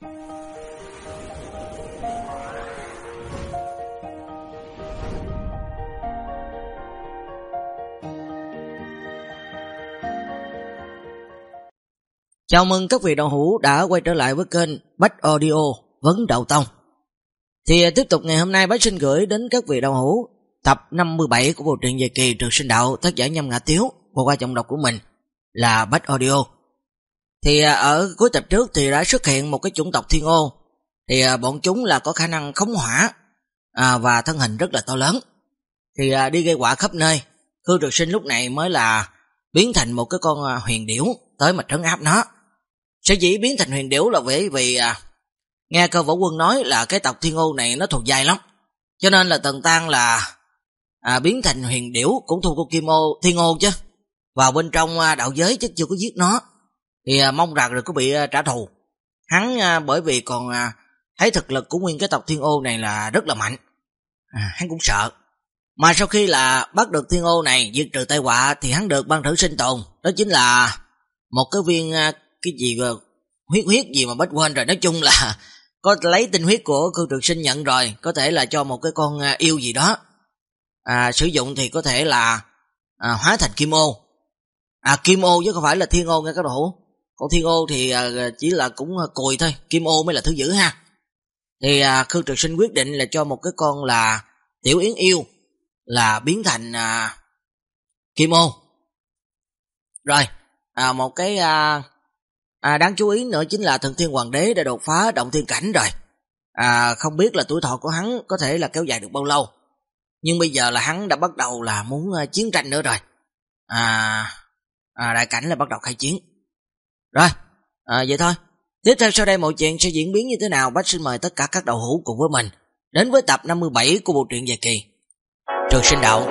Chào mừng các vị đạo hữu đã quay trở lại với kênh Bách Audio Vấn Đạo Tông. Thì tiếp tục ngày hôm nay Bách xin gửi đến các vị đạo hữu tập 57 của bộ truyện dài kỳ trường sinh đạo, tác giả Nhâm Ngã Tiếu và qua trọng đọc của mình là Bách Audio. Thì à, ở cuối tập trước thì đã xuất hiện một cái chủng tộc thiên ô thì à, bọn chúng là có khả năng khống hỏa à, và thân hình rất là to lớn. Thì đi gây quả khắp nơi. Khương Trực Sinh lúc này mới là biến thành một cái con huyền điểu tới mà trấn áp nó. Sở dĩ biến thành huyền điểu là bởi vì à, nghe cơ võ quân nói là cái tộc thiên ô này nó thuộc dài lắm. Cho nên là Tần Tăng là à, biến thành huyền điểu cũng thuộc của Kim ô thiên ô chứ. Vào bên trong à, đạo giới chứ chưa có giết nó. Thì à, mong rằng rồi có bị à, trả thù. Hắn à, bởi vì còn thấy thực lực của nguyên cái tộc thiên ô này là rất là mạnh. À, hắn cũng sợ. Mà sau khi là bắt được thiên ô này diệt trừ tai họa thì hắn được ban thử sinh tồn. Đó chính là một cái viên cái gì huyết huyết gì mà bách quên rồi nói chung là có lấy tinh huyết của cư trường sinh nhận rồi có thể là cho một cái con yêu gì đó à, sử dụng thì có thể là à, hóa thành kim ô à kim ô chứ không phải là thiên ô nghe các đồ còn thiên ô thì à, à, chỉ là cũng à, cùi thôi kim ô mới là thứ dữ ha. Thì khương Trực sinh quyết định là cho một cái con là tiểu yến yêu là biến thành à, kim ô. Rồi à, một cái à, à, đáng chú ý nữa chính là thần thiên hoàng đế đã đột phá động thiên cảnh rồi. À, không biết là tuổi thọ của hắn có thể là kéo dài được bao lâu nhưng bây giờ là hắn đã bắt đầu là muốn uh, chiến tranh nữa rồi. À, à, đại cảnh là bắt đầu khai chiến rồi à, vậy thôi. Tiếp theo sau đây mọi chuyện sẽ diễn biến như thế nào bác xin mời tất cả các đầu hữu cùng với mình đến với tập 57 của bộ truyện dài kỳ trường sinh đạo.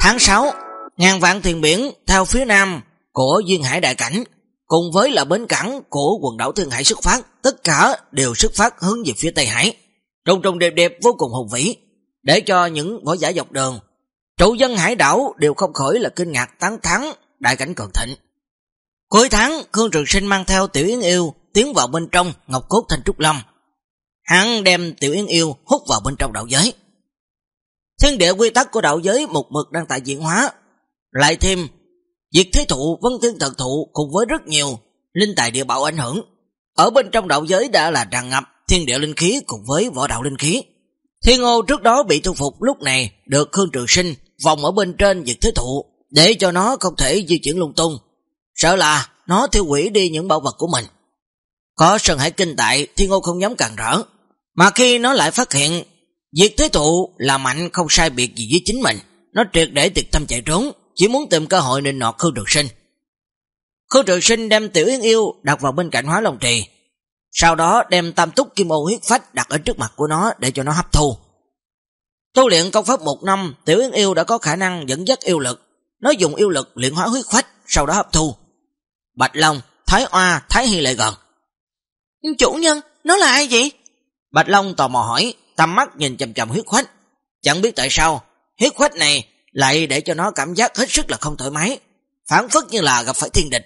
Tháng 6, ngàn vạn thuyền biển theo phía nam của Duyên Hải Đại Cảnh cùng với là bến cảng của quần đảo Thiên Hải xuất phát, tất cả đều xuất phát hướng về phía Tây Hải. Trùng trùng đẹp đẹp vô cùng hùng vĩ, để cho những võ giả dọc đường, trụ dân hải đảo đều không khỏi là kinh ngạc tán thắng đại cảnh cường thịnh. Cuối tháng, Khương Trường Sinh mang theo Tiểu Yến Yêu tiến vào bên trong Ngọc Cốt Thanh Trúc Lâm. Hắn đem Tiểu Yến Yêu hút vào bên trong đạo giới. Thiên địa quy tắc của đạo giới một mực đang tại diễn hóa. Lại thêm, việc thế thụ, vân thiên thật thụ cùng với rất nhiều linh tài địa bảo ảnh hưởng. Ở bên trong đạo giới đã là tràn ngập thiên địa linh khí cùng với võ đạo linh khí. Thiên ô trước đó bị thu phục lúc này được Khương Trường Sinh vòng ở bên trên việc thế thụ để cho nó không thể di chuyển lung tung. Sợ là nó thiêu quỷ đi những bảo vật của mình. Có Sơn Hải Kinh tại, Thiên Ô không dám càng rỡ. Mà khi nó lại phát hiện việc thế thụ là mạnh không sai biệt gì với chính mình. Nó triệt để tiệt tâm chạy trốn, chỉ muốn tìm cơ hội nên nọt Khương Trường Sinh. Khương Trường Sinh đem Tiểu Yến Yêu đặt vào bên cạnh hóa lòng trì. Sau đó đem tam túc kim ô huyết phách đặt ở trước mặt của nó để cho nó hấp thu. Tu luyện công pháp một năm, Tiểu Yến Yêu đã có khả năng dẫn dắt yêu lực. Nó dùng yêu lực luyện hóa huyết phách, sau đó hấp thu. Bạch Long, Thái Oa, Thái Hy lại gần. Chủ nhân, nó là ai vậy? Bạch Long tò mò hỏi, tầm mắt nhìn chầm chầm huyết khoách. Chẳng biết tại sao, huyết khoách này lại để cho nó cảm giác hết sức là không thoải mái, phản phất như là gặp phải thiên địch.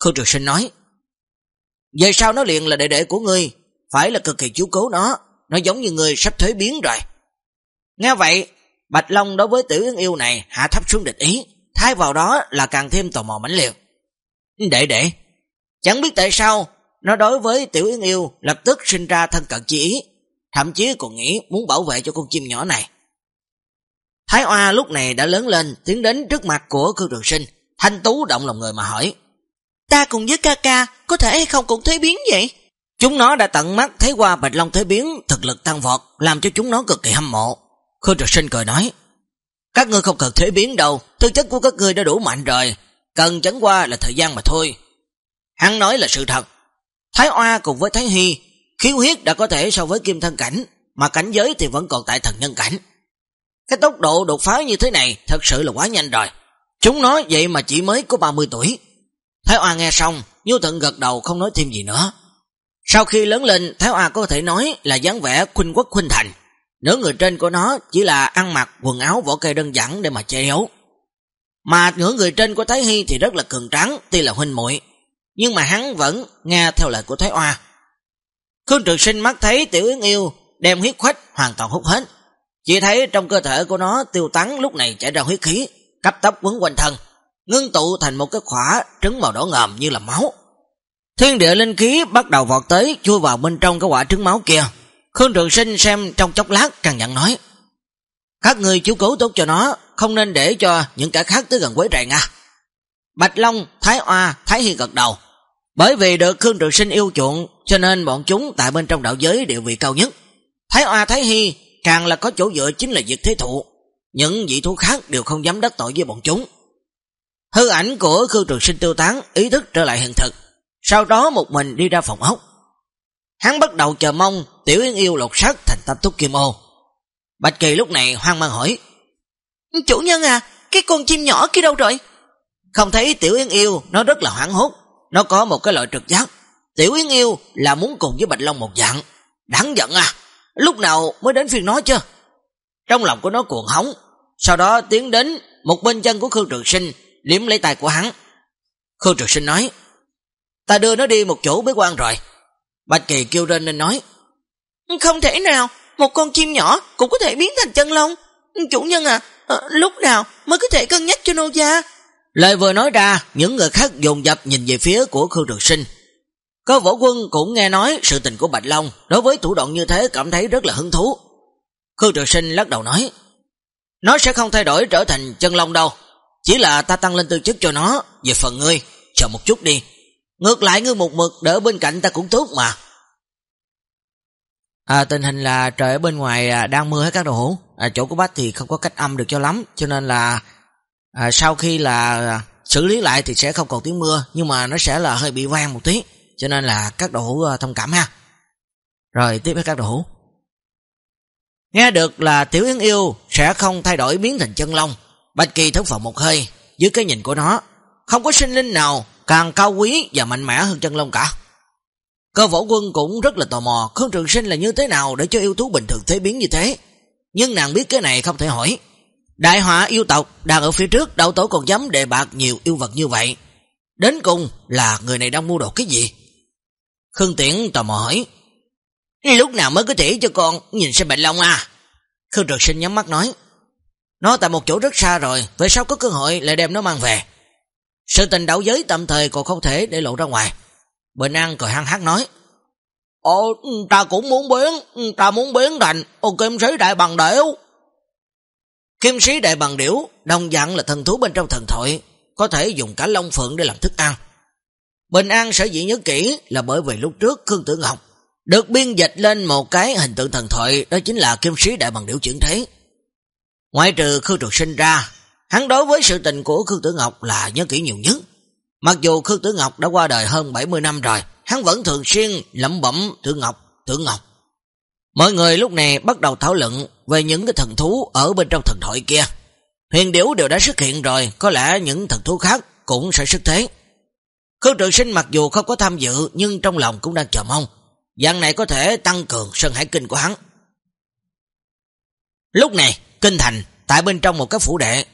Khương Trường Sinh nói, về sau nó liền là đệ đệ của ngươi, phải là cực kỳ chú cố nó, nó giống như người sắp thuế biến rồi. Nghe vậy, Bạch Long đối với tiểu yến yêu này hạ thấp xuống địch ý, thay vào đó là càng thêm tò mò mãnh liệt. Đệ đệ, chẳng biết tại sao, nó đối với tiểu yến yêu lập tức sinh ra thân cận chi ý, thậm chí còn nghĩ muốn bảo vệ cho con chim nhỏ này. Thái Oa lúc này đã lớn lên, tiến đến trước mặt của Khương Trường Sinh, thanh tú động lòng người mà hỏi. Ta cùng với ca ca, có thể hay không cũng thế biến vậy? Chúng nó đã tận mắt thấy qua Bạch Long thế biến, thực lực tăng vọt, làm cho chúng nó cực kỳ hâm mộ. Khương Trường Sinh cười nói, các ngươi không cần thế biến đâu, tư chất của các ngươi đã đủ mạnh rồi, cần chẳng qua là thời gian mà thôi. Hắn nói là sự thật. Thái Oa cùng với Thái Hy Khiếu huyết đã có thể so với kim thân cảnh, mà cảnh giới thì vẫn còn tại thần nhân cảnh. Cái tốc độ đột phá như thế này thật sự là quá nhanh rồi. Chúng nói vậy mà chỉ mới có 30 tuổi. Thái Oa nghe xong, Nhu Thận gật đầu không nói thêm gì nữa. Sau khi lớn lên, Thái Oa có thể nói là dáng vẻ khuynh quốc khuynh thành. Nửa người trên của nó chỉ là ăn mặc quần áo vỏ cây đơn giản để mà che giấu. Mà nửa người trên của Thái Hy thì rất là cường trắng, tuy là huynh muội nhưng mà hắn vẫn nghe theo lời của Thái Oa. Khương Trường Sinh mắt thấy Tiểu Yến Yêu đem huyết khoách hoàn toàn hút hết. Chỉ thấy trong cơ thể của nó tiêu tắn lúc này chảy ra huyết khí, cấp tốc quấn quanh thân, ngưng tụ thành một cái khỏa trứng màu đỏ ngòm như là máu. Thiên địa linh khí bắt đầu vọt tới chui vào bên trong cái quả trứng máu kia. Khương Trường Sinh xem trong chốc lát càng nhận nói. Các người chú cứu tốt cho nó, không nên để cho những kẻ khác tới gần quấy rầy nha. Bạch Long, Thái Hoa, Thái Hi gật đầu. Bởi vì được Khương Trường Sinh yêu chuộng, cho nên bọn chúng tại bên trong đạo giới địa vị cao nhất. Thái Hoa, Thái Hy càng là có chỗ dựa chính là việc thế thụ. Những vị thú khác đều không dám đắc tội với bọn chúng. Hư ảnh của Khương Trường Sinh tiêu tán, ý thức trở lại hiện thực. Sau đó một mình đi ra phòng ốc. Hắn bắt đầu chờ mong Tiểu Yên Yêu lột sát thành tam túc kim ô. Bạch Kỳ lúc này hoang mang hỏi. Chủ nhân à, cái con chim nhỏ kia đâu rồi? Không thấy Tiểu Yên Yêu, nó rất là hoảng hốt. Nó có một cái loại trực giác. Tiểu Yên Yêu là muốn cùng với Bạch Long một dạng. Đáng giận à, lúc nào mới đến phiên nó chưa? Trong lòng của nó cuồng hóng, sau đó tiến đến một bên chân của Khương Trường Sinh, liếm lấy tay của hắn. Khương Trường Sinh nói, ta đưa nó đi một chỗ bế quan rồi. Bạch Kỳ kêu lên nên nói, không thể nào, một con chim nhỏ cũng có thể biến thành chân lông. Chủ nhân à, à lúc nào mới có thể cân nhắc cho nô gia? Lời vừa nói ra, những người khác dồn dập nhìn về phía của Khương Trường Sinh. Có võ quân cũng nghe nói sự tình của Bạch Long, đối với thủ đoạn như thế cảm thấy rất là hứng thú. Khương Trường Sinh lắc đầu nói, nó sẽ không thay đổi trở thành chân long đâu, chỉ là ta tăng lên tư chức cho nó, về phần ngươi, chờ một chút đi. Ngược lại ngươi một mực đỡ bên cạnh ta cũng tốt mà. À, tình hình là trời ở bên ngoài à, đang mưa hết các đồ hữu. À, chỗ của bác thì không có cách âm được cho lắm, cho nên là à, sau khi là à, xử lý lại thì sẽ không còn tiếng mưa, nhưng mà nó sẽ là hơi bị vang một tí, cho nên là các đồ hữu ờ, thông cảm ha. Rồi tiếp với các đồ hữu. Nghe được là Tiểu Yến Yêu sẽ không thay đổi biến thành chân long, Bạch Kỳ thất vọng một hơi, dưới cái nhìn của nó, không có sinh linh nào càng cao quý và mạnh mẽ hơn chân long cả. Cơ võ quân cũng rất là tò mò Khương Trường Sinh là như thế nào để cho yêu thú bình thường thế biến như thế. Nhưng nàng biết cái này không thể hỏi. Đại họa yêu tộc đang ở phía trước đạo tổ còn dám đề bạc nhiều yêu vật như vậy. Đến cùng là người này đang mua đồ cái gì? Khương Tiễn tò mò hỏi. Lúc nào mới có thể cho con nhìn xem Bạch Long à? Khương Trực Sinh nhắm mắt nói. Nó tại một chỗ rất xa rồi, về sau có cơ hội lại đem nó mang về. Sự tình đấu giới tạm thời còn không thể để lộ ra ngoài. Bình An cười hăng hát nói. Ồ, ta cũng muốn biến, ta muốn biến thành ô kim sĩ đại bằng điểu. Kim sĩ đại bằng điểu, đồng dạng là thần thú bên trong thần thoại, có thể dùng cả lông phượng để làm thức ăn. Bình An sở dĩ nhớ kỹ là bởi vì lúc trước Khương Tử Ngọc được biên dịch lên một cái hình tượng thần thoại đó chính là kim sĩ đại bằng điểu chuyển thế. Ngoại trừ Khương Trường Sinh ra, hắn đối với sự tình của Khương Tử Ngọc là nhớ kỹ nhiều nhất. Mặc dù Khương Tử Ngọc đã qua đời hơn 70 năm rồi, hắn vẫn thường xuyên lẩm bẩm Tử Ngọc, Tử Ngọc. Mọi người lúc này bắt đầu thảo luận về những cái thần thú ở bên trong thần thoại kia. Huyền điểu đều đã xuất hiện rồi, có lẽ những thần thú khác cũng sẽ xuất thế. Khương Trường Sinh mặc dù không có tham dự nhưng trong lòng cũng đang chờ mong. Dạng này có thể tăng cường sân hải kinh của hắn. Lúc này, kinh thành, tại bên trong một cái phủ đệ,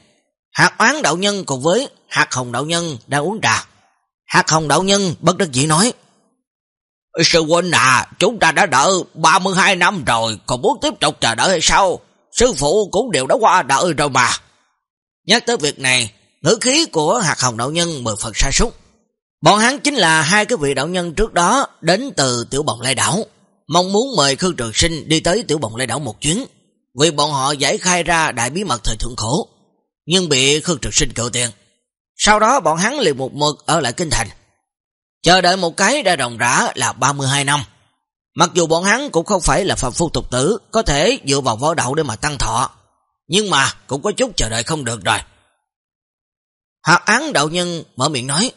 hạt oán đạo nhân cùng với hạt hồng đạo nhân đang uống trà. Hạt hồng đạo nhân bất đắc dĩ nói, Sư huynh à, chúng ta đã đợi 32 năm rồi, còn muốn tiếp tục chờ đợi hay sao? Sư phụ cũng đều đã qua đợi rồi mà. Nhắc tới việc này, ngữ khí của hạt hồng đạo nhân mười phần sa súc. Bọn hắn chính là hai cái vị đạo nhân trước đó đến từ tiểu bồng lai đảo, mong muốn mời Khương Trường Sinh đi tới tiểu bồng lai đảo một chuyến, vì bọn họ giải khai ra đại bí mật thời thượng khổ, nhưng bị Khương Trường Sinh cựu tiền. Sau đó bọn hắn liền một mực ở lại kinh thành, chờ đợi một cái đã rồng rã là 32 năm. Mặc dù bọn hắn cũng không phải là phạm phu tục tử, có thể dựa vào võ đạo để mà tăng thọ, nhưng mà cũng có chút chờ đợi không được rồi. Hạt án đạo nhân mở miệng nói,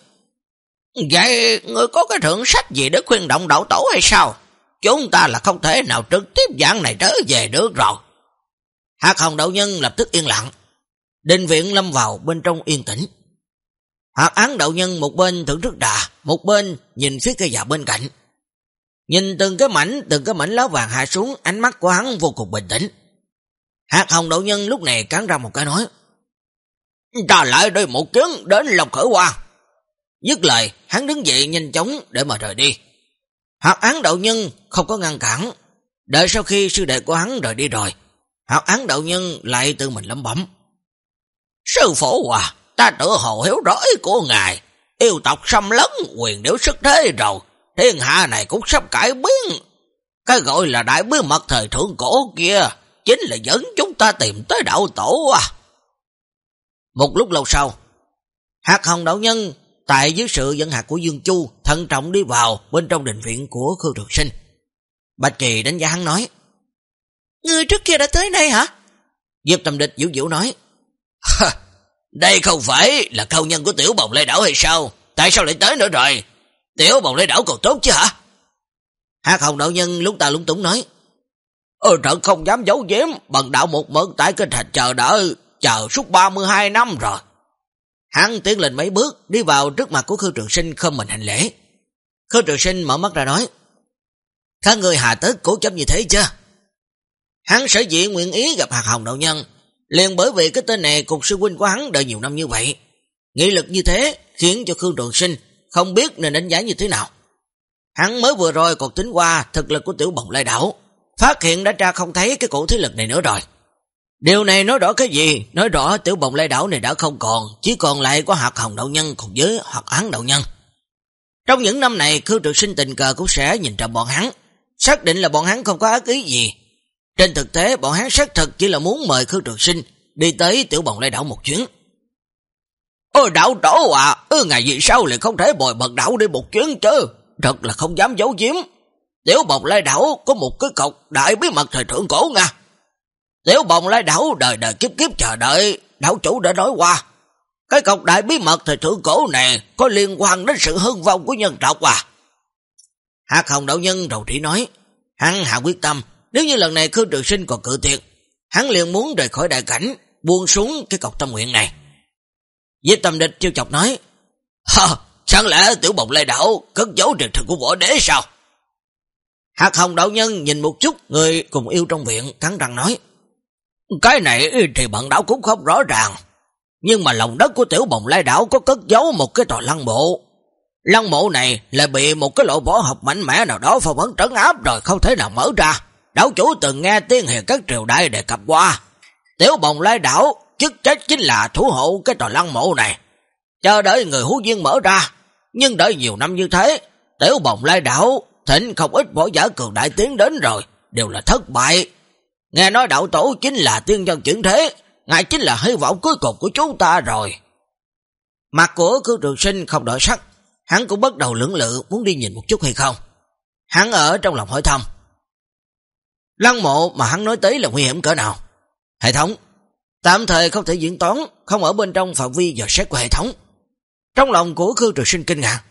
Vậy người có cái thượng sách gì để khuyên động đạo tổ hay sao? Chúng ta là không thể nào trực tiếp dạng này trở về được rồi. Hạt hồng đạo nhân lập tức yên lặng. Đinh viện lâm vào bên trong yên tĩnh. Hạt án đạo nhân một bên thưởng thức đà, một bên nhìn phía cây dạ bên cạnh. Nhìn từng cái mảnh, từng cái mảnh lá vàng hạ xuống, ánh mắt của hắn vô cùng bình tĩnh. Hạt hồng đậu nhân lúc này cắn ra một cái nói. Ta lại đây một chuyến đến lòng khởi hoa Dứt lời, hắn đứng dậy nhanh chóng để mà rời đi. Hạt án đạo nhân không có ngăn cản. Đợi sau khi sư đệ của hắn rời đi rồi, hạt án đạo nhân lại tự mình lấm bẩm. Sư phổ à, ta tự hồ hiếu rõ của ngài. Yêu tộc xâm lấn, quyền điểu sức thế rồi. Thiên hạ này cũng sắp cải biến. Cái gọi là đại bí mật thời thượng cổ kia, chính là dẫn chúng ta tìm tới đạo tổ à. Một lúc lâu sau, hạt hồng đạo nhân tại dưới sự dẫn hạt của Dương Chu thận trọng đi vào bên trong đình viện của Khương Trường Sinh. Bạch Kỳ đánh giá hắn nói, Người trước kia đã tới đây hả? Diệp Tầm Địch dữ dữ nói, Đây không phải là cao nhân của tiểu bồng lê đảo hay sao? Tại sao lại tới nữa rồi? Tiểu bồng lê đảo còn tốt chứ hả? Hạt hồng đạo nhân lúc ta lúng túng nói, Ờ trận không dám giấu giếm, bằng đạo một mực tại kinh thành chờ đợi, chờ suốt 32 năm rồi. Hắn tiến lên mấy bước, đi vào trước mặt của Khương Trường Sinh không mình hành lễ. Khương Trường Sinh mở mắt ra nói, Các người hà tức cố chấp như thế chứ? Hắn sở dĩ nguyện ý gặp hạt hồng đạo nhân, liền bởi vì cái tên này cục sư huynh của hắn đợi nhiều năm như vậy. Nghị lực như thế khiến cho Khương Trường Sinh không biết nên đánh giá như thế nào. Hắn mới vừa rồi còn tính qua thực lực của tiểu bồng lai đảo, phát hiện đã ra không thấy cái cổ thế lực này nữa rồi. Điều này nói rõ cái gì? Nói rõ tiểu bồng lai đảo này đã không còn, chỉ còn lại có hạt hồng đạo nhân cùng với hạt án đạo nhân. Trong những năm này, Khương Trực Sinh tình cờ cũng sẽ nhìn ra bọn hắn, xác định là bọn hắn không có ác ý gì. Trên thực tế, bọn hắn xác thực chỉ là muốn mời Khương Trực Sinh đi tới tiểu bồng lai đảo một chuyến. Ôi đảo trổ à, ư ngày gì sao lại không thể bồi bật đảo đi một chuyến chứ? Thật là không dám giấu giếm. Tiểu bồng lai đảo có một cái cọc đại bí mật thời thượng cổ nha. Tiểu bồng lai đảo đời đời kiếp kiếp chờ đợi, đảo chủ đã nói qua. Cái cọc đại bí mật thời thượng cổ này có liên quan đến sự hưng vong của nhân tộc à. Hạt hồng đạo nhân đầu trĩ nói, hắn hạ quyết tâm, nếu như lần này Khương Trường Sinh còn cự tuyệt, hắn liền muốn rời khỏi đại cảnh, buông xuống cái cọc tâm nguyện này. với tâm địch chiêu chọc nói, Hờ, chẳng lẽ tiểu bồng lai đảo cất giấu truyền thực của võ đế sao? Hạt hồng đạo nhân nhìn một chút người cùng yêu trong viện cắn răng nói, cái này thì bạn đảo cũng không rõ ràng. Nhưng mà lòng đất của tiểu bồng lai đảo có cất giấu một cái tòa lăng mộ. Lăng mộ này lại bị một cái lộ võ học mạnh mẽ nào đó phong ấn trấn áp rồi không thể nào mở ra. Đảo chủ từng nghe tiên hiền các triều đại đề cập qua. Tiểu bồng lai đảo chức trách chính là thủ hộ cái tòa lăng mộ này. Chờ đợi người hú duyên mở ra. Nhưng đợi nhiều năm như thế, tiểu bồng lai đảo thỉnh không ít võ giả cường đại tiến đến rồi, đều là thất bại. Nghe nói đạo tổ chính là tiên nhân chuyển thế, ngài chính là hy vọng cuối cùng của chúng ta rồi. Mặt của cư trường sinh không đổi sắc, hắn cũng bắt đầu lưỡng lự muốn đi nhìn một chút hay không. Hắn ở trong lòng hỏi thăm. Lăng mộ mà hắn nói tới là nguy hiểm cỡ nào? Hệ thống, tạm thời không thể diễn toán, không ở bên trong phạm vi dò xét của hệ thống. Trong lòng của cư trường sinh kinh ngạc,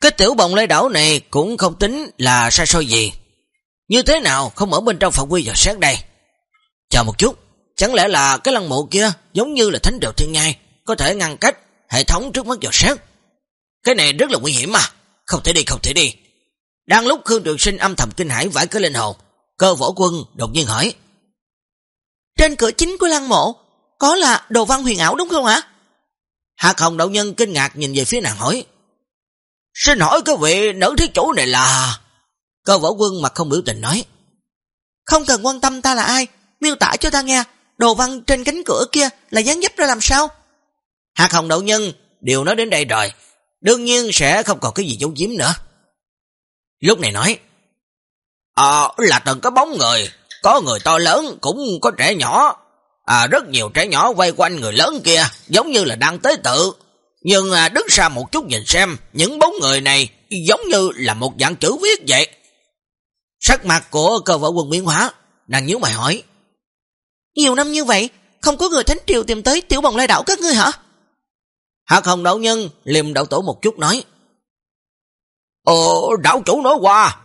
cái tiểu bồng lê đảo này cũng không tính là sai soi gì. Như thế nào không ở bên trong phạm vi dò xét đây? Chờ một chút, chẳng lẽ là cái lăng mộ kia giống như là thánh điều thiên nhai, có thể ngăn cách hệ thống trước mắt dò xét. Cái này rất là nguy hiểm mà, không thể đi, không thể đi. Đang lúc Khương Trường Sinh âm thầm kinh hãi vãi cái linh hồn, cơ võ quân đột nhiên hỏi. Trên cửa chính của lăng mộ, có là đồ văn huyền ảo đúng không hả? Hạc Hồng Đạo Nhân kinh ngạc nhìn về phía nàng hỏi. Xin hỏi cái vị nữ thiết chủ này là... Cơ võ quân mặt không biểu tình nói. Không cần quan tâm ta là ai, miêu tả cho ta nghe, đồ văn trên cánh cửa kia là dáng dấp ra làm sao? Hạt hồng đậu nhân, đều nói đến đây rồi, đương nhiên sẽ không còn cái gì giấu giếm nữa. Lúc này nói, Ờ, là từng cái bóng người, có người to lớn, cũng có trẻ nhỏ. À, rất nhiều trẻ nhỏ quay quanh người lớn kia, giống như là đang tế tự. Nhưng à, đứng xa một chút nhìn xem, những bóng người này giống như là một dạng chữ viết vậy. Sắc mặt của cơ võ quân biến hóa, nàng nhớ mày hỏi. Nhiều năm như vậy, không có người thánh triều tìm tới tiểu bồng lai đảo các ngươi hả? Hạc hồng đạo nhân liềm đạo tổ một chút nói. Ồ, đảo chủ nói qua,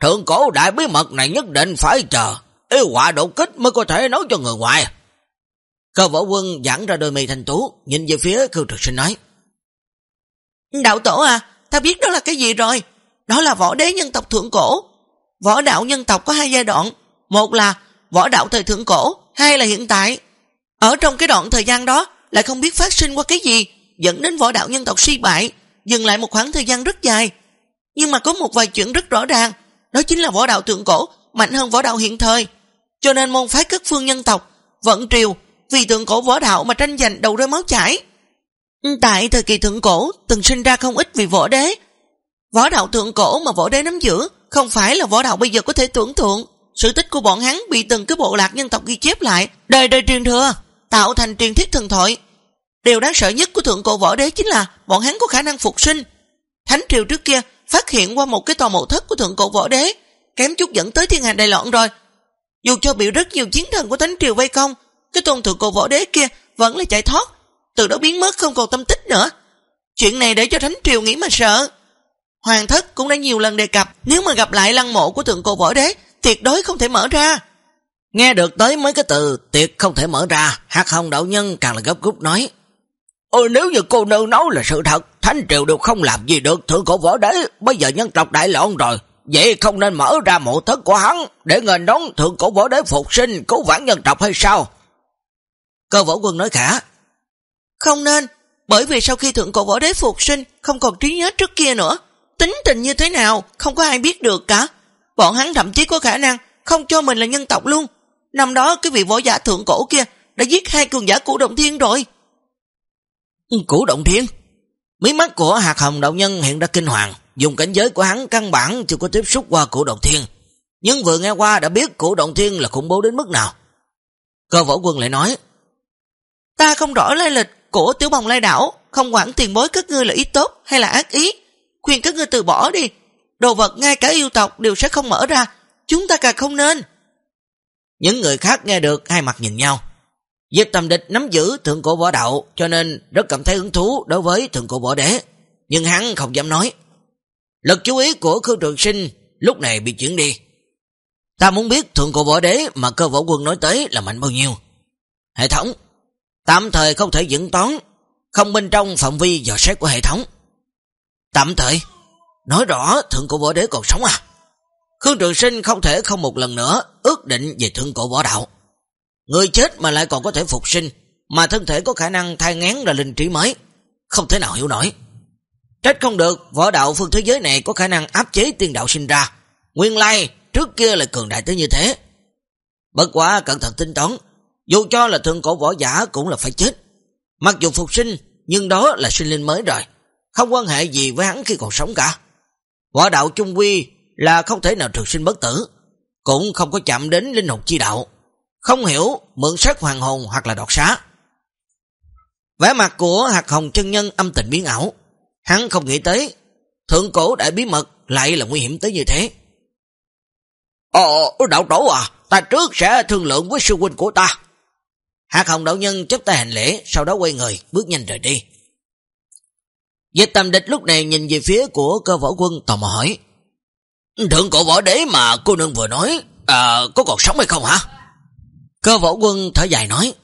thượng cổ đại bí mật này nhất định phải chờ, yêu họa đột kích mới có thể nói cho người ngoài. Cơ võ quân dẫn ra đôi mì thành tú, nhìn về phía Khương Trực Sinh nói. Đạo tổ à, ta biết đó là cái gì rồi? Đó là võ đế nhân tộc thượng cổ. võ đạo nhân tộc có hai giai đoạn, một là võ đạo thời thượng cổ, hay là hiện tại. Ở trong cái đoạn thời gian đó lại không biết phát sinh qua cái gì, dẫn đến võ đạo nhân tộc suy bại, dừng lại một khoảng thời gian rất dài. Nhưng mà có một vài chuyện rất rõ ràng, đó chính là võ đạo thượng cổ mạnh hơn võ đạo hiện thời. Cho nên môn phái các phương nhân tộc, vận triều, vì thượng cổ võ đạo mà tranh giành đầu rơi máu chảy. Tại thời kỳ thượng cổ, từng sinh ra không ít vì võ đế. Võ đạo thượng cổ mà võ đế nắm giữ, không phải là võ đạo bây giờ có thể tưởng tượng. Sự tích của bọn hắn bị từng cái bộ lạc nhân tộc ghi chép lại, đời đời truyền thừa, tạo thành truyền thuyết thần thoại. Điều đáng sợ nhất của thượng cổ võ đế chính là bọn hắn có khả năng phục sinh. Thánh triều trước kia phát hiện qua một cái tòa mộ thất của thượng cổ võ đế, kém chút dẫn tới thiên hạ đại loạn rồi. Dù cho bị rất nhiều chiến thần của thánh triều vây công, cái tôn thượng cổ võ đế kia vẫn là chạy thoát, từ đó biến mất không còn tâm tích nữa. Chuyện này để cho thánh triều nghĩ mà sợ. Hoàng thất cũng đã nhiều lần đề cập, nếu mà gặp lại lăng mộ của thượng cổ võ đế, tuyệt đối không thể mở ra. Nghe được tới mấy cái từ tuyệt không thể mở ra, hạt hồng đạo nhân càng là gấp gúc nói. Ôi nếu như cô nương nói là sự thật, Thánh Triều đều không làm gì được thượng cổ võ đế, bây giờ nhân tộc đại loạn rồi. Vậy không nên mở ra mộ thất của hắn, để ngền đón thượng cổ võ đế phục sinh, cứu vãn nhân tộc hay sao? Cơ võ quân nói khả. Không nên, bởi vì sau khi thượng cổ võ đế phục sinh, không còn trí nhớ trước kia nữa. Tính tình như thế nào, không có ai biết được cả. Bọn hắn thậm chí có khả năng không cho mình là nhân tộc luôn. Năm đó cái vị võ giả thượng cổ kia đã giết hai cường giả của động thiên rồi. Củ động thiên? Mí mắt của hạt hồng đạo nhân hiện ra kinh hoàng, dùng cảnh giới của hắn căn bản chưa có tiếp xúc qua củ động thiên. Nhưng vừa nghe qua đã biết củ động thiên là khủng bố đến mức nào. Cơ võ quân lại nói, Ta không rõ lai lịch của tiểu bồng lai đảo, không quản tiền bối các ngươi là ý tốt hay là ác ý. Khuyên các ngươi từ bỏ đi, đồ vật ngay cả yêu tộc đều sẽ không mở ra, chúng ta càng không nên. Những người khác nghe được hai mặt nhìn nhau. Diệp Tầm Địch nắm giữ thượng cổ võ đạo cho nên rất cảm thấy hứng thú đối với thượng cổ võ đế. Nhưng hắn không dám nói. Lực chú ý của Khương Trường Sinh lúc này bị chuyển đi. Ta muốn biết thượng cổ võ đế mà cơ võ quân nói tới là mạnh bao nhiêu. Hệ thống, tạm thời không thể dẫn toán, không bên trong phạm vi dò xét của hệ thống. Tạm thời, nói rõ thượng cổ võ đế còn sống à? Khương Trường Sinh không thể không một lần nữa ước định về thượng cổ võ đạo. Người chết mà lại còn có thể phục sinh, mà thân thể có khả năng thai ngán ra linh trí mới. Không thể nào hiểu nổi. Trách không được, võ đạo phương thế giới này có khả năng áp chế tiên đạo sinh ra. Nguyên lai, trước kia là cường đại tới như thế. Bất quá cẩn thận tinh toán, dù cho là thượng cổ võ giả cũng là phải chết. Mặc dù phục sinh, nhưng đó là sinh linh mới rồi. Không quan hệ gì với hắn khi còn sống cả. Võ đạo trung quy là không thể nào trường sinh bất tử, cũng không có chạm đến linh hồn chi đạo. Không hiểu mượn sát hoàng hồn hoặc là đọt xá. Vẻ mặt của hạt hồng chân nhân âm tình biến ảo. Hắn không nghĩ tới thượng cổ đại bí mật lại là nguy hiểm tới như thế. Ồ, đạo tổ à, ta trước sẽ thương lượng với sư huynh của ta. Hạt hồng đạo nhân chấp tay hành lễ, sau đó quay người, bước nhanh rời đi. Dịch tầm địch lúc này nhìn về phía của cơ võ quân tò mò hỏi. Thượng cổ võ đế mà cô nương vừa nói, à, có còn sống hay không hả? Cơ võ quân thở dài nói.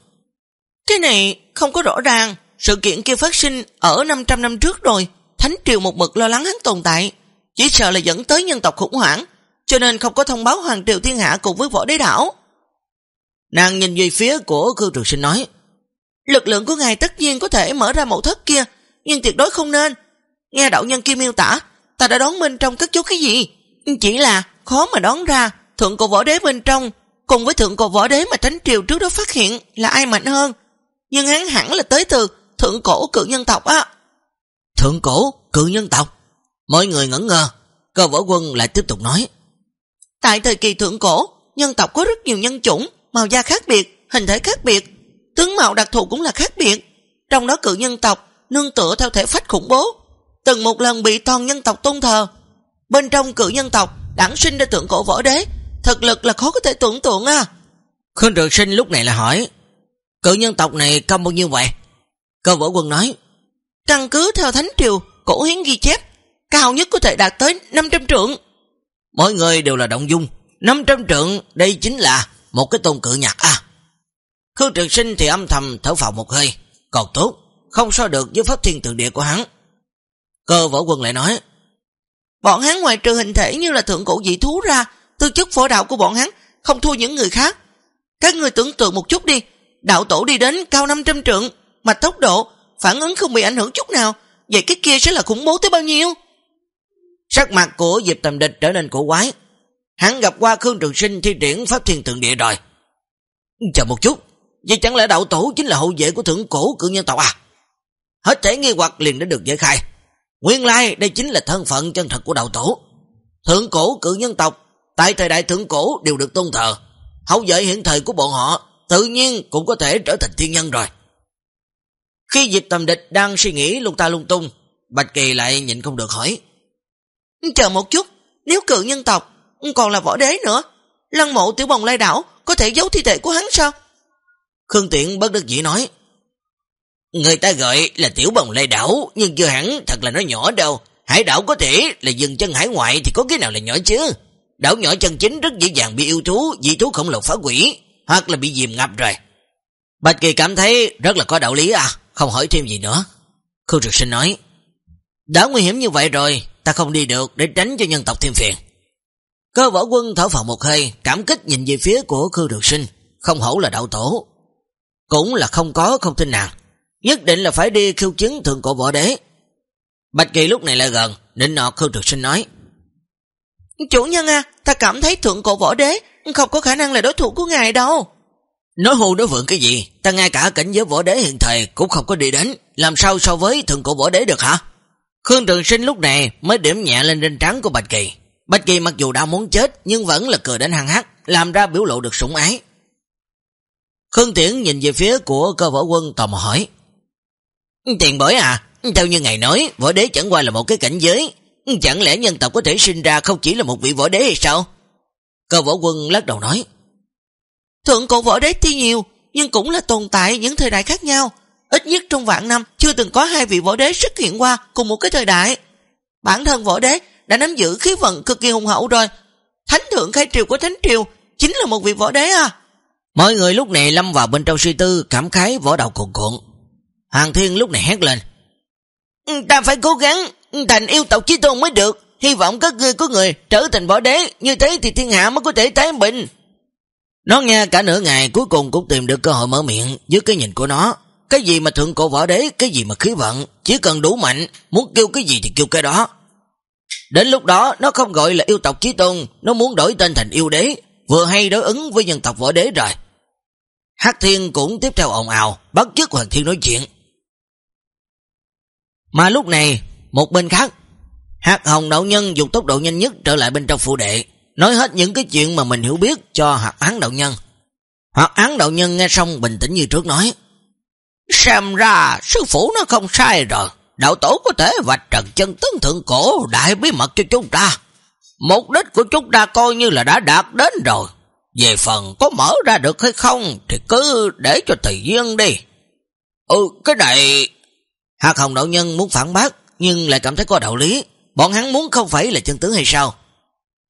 Cái này không có rõ ràng, sự kiện kia phát sinh ở 500 năm trước rồi, Thánh Triều một mực lo lắng hắn tồn tại, chỉ sợ là dẫn tới nhân tộc khủng hoảng, cho nên không có thông báo Hoàng Triều Thiên Hạ cùng với võ đế đảo. Nàng nhìn về phía của cư trường sinh nói, lực lượng của ngài tất nhiên có thể mở ra mẫu thất kia, nhưng tuyệt đối không nên. Nghe đạo nhân kia miêu tả, ta đã đón bên trong cất chốt cái gì? Chỉ là khó mà đón ra, thượng cổ võ đế bên trong cùng với thượng cổ võ đế mà tránh triều trước đó phát hiện là ai mạnh hơn. Nhưng hắn hẳn là tới từ thượng cổ cự nhân tộc á. Thượng cổ cự nhân tộc? Mọi người ngẩn ngơ, cơ võ quân lại tiếp tục nói. Tại thời kỳ thượng cổ, nhân tộc có rất nhiều nhân chủng, màu da khác biệt, hình thể khác biệt, tướng mạo đặc thù cũng là khác biệt. Trong đó cự nhân tộc nương tựa theo thể phách khủng bố, từng một lần bị toàn nhân tộc tôn thờ. Bên trong cự nhân tộc đẳng sinh ra tượng cổ võ đế, thực lực là khó có thể tưởng tượng à. Khương trường sinh lúc này là hỏi, cự nhân tộc này cao bao nhiêu vậy? Cơ võ quân nói, căn cứ theo thánh triều, cổ hiến ghi chép, cao nhất có thể đạt tới 500 trượng. Mỗi người đều là động dung, 500 trượng đây chính là một cái tôn cự nhạc à. Khương trường sinh thì âm thầm thở phào một hơi, còn tốt, không so được với pháp thiên tượng địa của hắn. Cơ võ quân lại nói, bọn hắn ngoài trừ hình thể như là thượng cổ dị thú ra, tư chất phổ đạo của bọn hắn không thua những người khác. Các người tưởng tượng một chút đi, đạo tổ đi đến cao 500 trượng, mà tốc độ, phản ứng không bị ảnh hưởng chút nào, vậy cái kia sẽ là khủng bố tới bao nhiêu? Sắc mặt của Diệp Tầm Địch trở nên cổ quái. Hắn gặp qua Khương Trường Sinh thi triển Pháp Thiên thượng Địa rồi. Chờ một chút, vậy chẳng lẽ đạo tổ chính là hậu vệ của thượng cổ cự nhân tộc à? Hết thể nghi hoặc liền đã được giải khai. Nguyên lai đây chính là thân phận chân thật của đạo tổ. Thượng cổ cự nhân tộc, tại thời đại thượng cổ đều được tôn thờ. Hậu vệ hiện thời của bọn họ, tự nhiên cũng có thể trở thành thiên nhân rồi. Khi dịch Tầm Địch đang suy nghĩ lung ta lung tung, Bạch Kỳ lại nhịn không được hỏi. Chờ một chút, nếu cự nhân tộc còn là võ đế nữa, lăng mộ tiểu bồng lai đảo có thể giấu thi thể của hắn sao? Khương Tiện bất đắc dĩ nói. Người ta gọi là tiểu bồng lê đảo, nhưng chưa hẳn thật là nó nhỏ đâu. Hải đảo có thể là dừng chân hải ngoại thì có cái nào là nhỏ chứ? Đảo nhỏ chân chính rất dễ dàng bị yêu thú, dị thú khổng lồ phá quỷ, hoặc là bị dìm ngập rồi. Bạch Kỳ cảm thấy rất là có đạo lý à, không hỏi thêm gì nữa. Khương Trực Sinh nói, đã nguy hiểm như vậy rồi, ta không đi được để tránh cho nhân tộc thêm phiền. Cơ võ quân thở phào một hơi, cảm kích nhìn về phía của Khương Trực Sinh, không hổ là đạo tổ. Cũng là không có không tin nàng, nhất định là phải đi khiêu chiến thượng cổ võ đế. Bạch Kỳ lúc này lại gần, Nịnh nọ Khương Trực Sinh nói, Chủ nhân à, ta cảm thấy thượng cổ võ đế không có khả năng là đối thủ của ngài đâu. Nói hù đối vượng cái gì, ta ngay cả cảnh giới võ đế hiện thời cũng không có đi đến, làm sao so với thượng cổ võ đế được hả? Khương Trường Sinh lúc này mới điểm nhẹ lên trên trắng của Bạch Kỳ. Bạch Kỳ mặc dù đã muốn chết nhưng vẫn là cười đến hăng hắc, làm ra biểu lộ được sủng ái. Khương Tiễn nhìn về phía của cơ võ quân tò mò hỏi. Tiền bối à, theo như ngài nói, võ đế chẳng qua là một cái cảnh giới, chẳng lẽ nhân tộc có thể sinh ra không chỉ là một vị võ đế hay sao? Cơ võ quân lắc đầu nói. Thượng cổ võ đế tuy nhiều, nhưng cũng là tồn tại những thời đại khác nhau. Ít nhất trong vạn năm chưa từng có hai vị võ đế xuất hiện qua cùng một cái thời đại. Bản thân võ đế đã nắm giữ khí vận cực kỳ hùng hậu rồi. Thánh thượng khai triều của Thánh triều chính là một vị võ đế à. Mọi người lúc này lâm vào bên trong suy tư cảm khái võ đạo cuộn cuộn. Hàng thiên lúc này hét lên. Ta phải cố gắng thành yêu tộc chí tôn mới được. Hy vọng các ngươi có người trở thành võ đế. Như thế thì thiên hạ mới có thể tái bình. Nó nghe cả nửa ngày cuối cùng cũng tìm được cơ hội mở miệng dưới cái nhìn của nó. Cái gì mà thượng cổ võ đế, cái gì mà khí vận, chỉ cần đủ mạnh, muốn kêu cái gì thì kêu cái đó. Đến lúc đó, nó không gọi là yêu tộc chí tôn, nó muốn đổi tên thành yêu đế, vừa hay đối ứng với nhân tộc võ đế rồi. Hắc Thiên cũng tiếp theo ồn ào, bắt chước Hoàng Thiên nói chuyện. Mà lúc này, một bên khác, Hạc Hồng đạo nhân dùng tốc độ nhanh nhất trở lại bên trong phụ đệ, nói hết những cái chuyện mà mình hiểu biết cho Hạc Án đạo nhân. Hạc Án đạo nhân nghe xong bình tĩnh như trước nói, Xem ra sư phụ nó không sai rồi, đạo tổ có thể vạch trần chân tướng thượng cổ đại bí mật cho chúng ta. Mục đích của chúng ta coi như là đã đạt đến rồi. Về phần có mở ra được hay không thì cứ để cho thời duyên đi. Ừ, cái này... Hạc Hồng đạo nhân muốn phản bác, nhưng lại cảm thấy có đạo lý. Bọn hắn muốn không phải là chân tướng hay sao?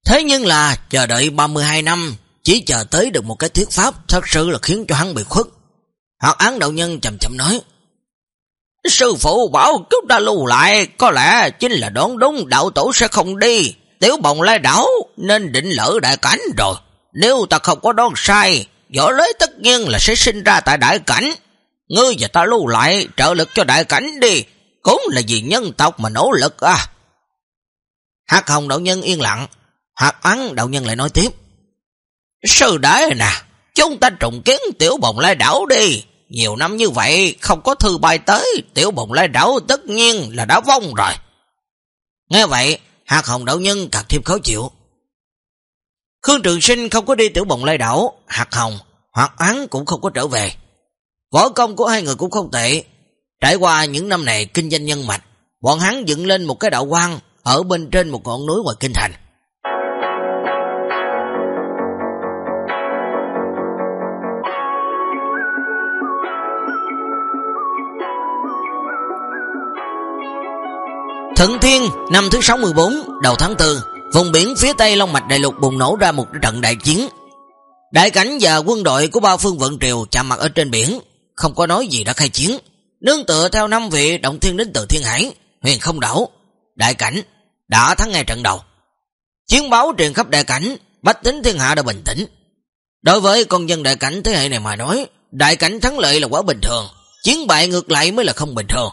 Thế nhưng là chờ đợi 32 năm, chỉ chờ tới được một cái thuyết pháp thật sự là khiến cho hắn bị khuất. Hạc án đạo nhân chậm chậm nói, Sư phụ bảo chúng ta lưu lại, Có lẽ chính là đoán đúng đạo tổ sẽ không đi Tiểu bồng lai đảo Nên định lỡ đại cảnh rồi Nếu ta không có đoán sai, Võ lấy tất nhiên là sẽ sinh ra tại đại cảnh Ngươi và ta lưu lại Trợ lực cho đại cảnh đi. Cũng là vì nhân tộc mà nỗ lực à. Hạc hồng đạo nhân yên lặng. Hạc ắn đạo nhân lại nói tiếp. Sư đế nè Chúng ta trùng kiến tiểu bồng lai đảo đi. Nhiều năm như vậy không có thư bay tới, tiểu bồng lai đảo tất nhiên là đã vong rồi. Nghe vậy, Hạc hồng đạo nhân càng thêm khó chịu. Khương Trường Sinh không có đi tiểu bồng lai đảo, Hạc hồng, hoặc án cũng không có trở về. Võ công của hai người cũng không tệ. Trải qua những năm này kinh doanh nhân mạch, bọn hắn dựng lên một cái đạo quan ở bên trên một ngọn núi ngoài kinh thành. Thận Thiên năm thứ 64 đầu tháng 4 vùng biển phía tây Long Mạch Đại Lục bùng nổ ra một trận đại chiến. Đại cảnh và quân đội của ba phương vận triều chạm mặt ở trên biển, không có nói gì đã khai chiến. Nương tựa theo năm vị động thiên đến từ thiên hải, huyền không đảo, đại cảnh đã thắng ngay trận đầu. Chiến báo truyền khắp đại cảnh, bách tính thiên hạ đã bình tĩnh. Đối với con dân đại cảnh thế hệ này mà nói, đại cảnh thắng lợi là quá bình thường, chiến bại ngược lại mới là không bình thường.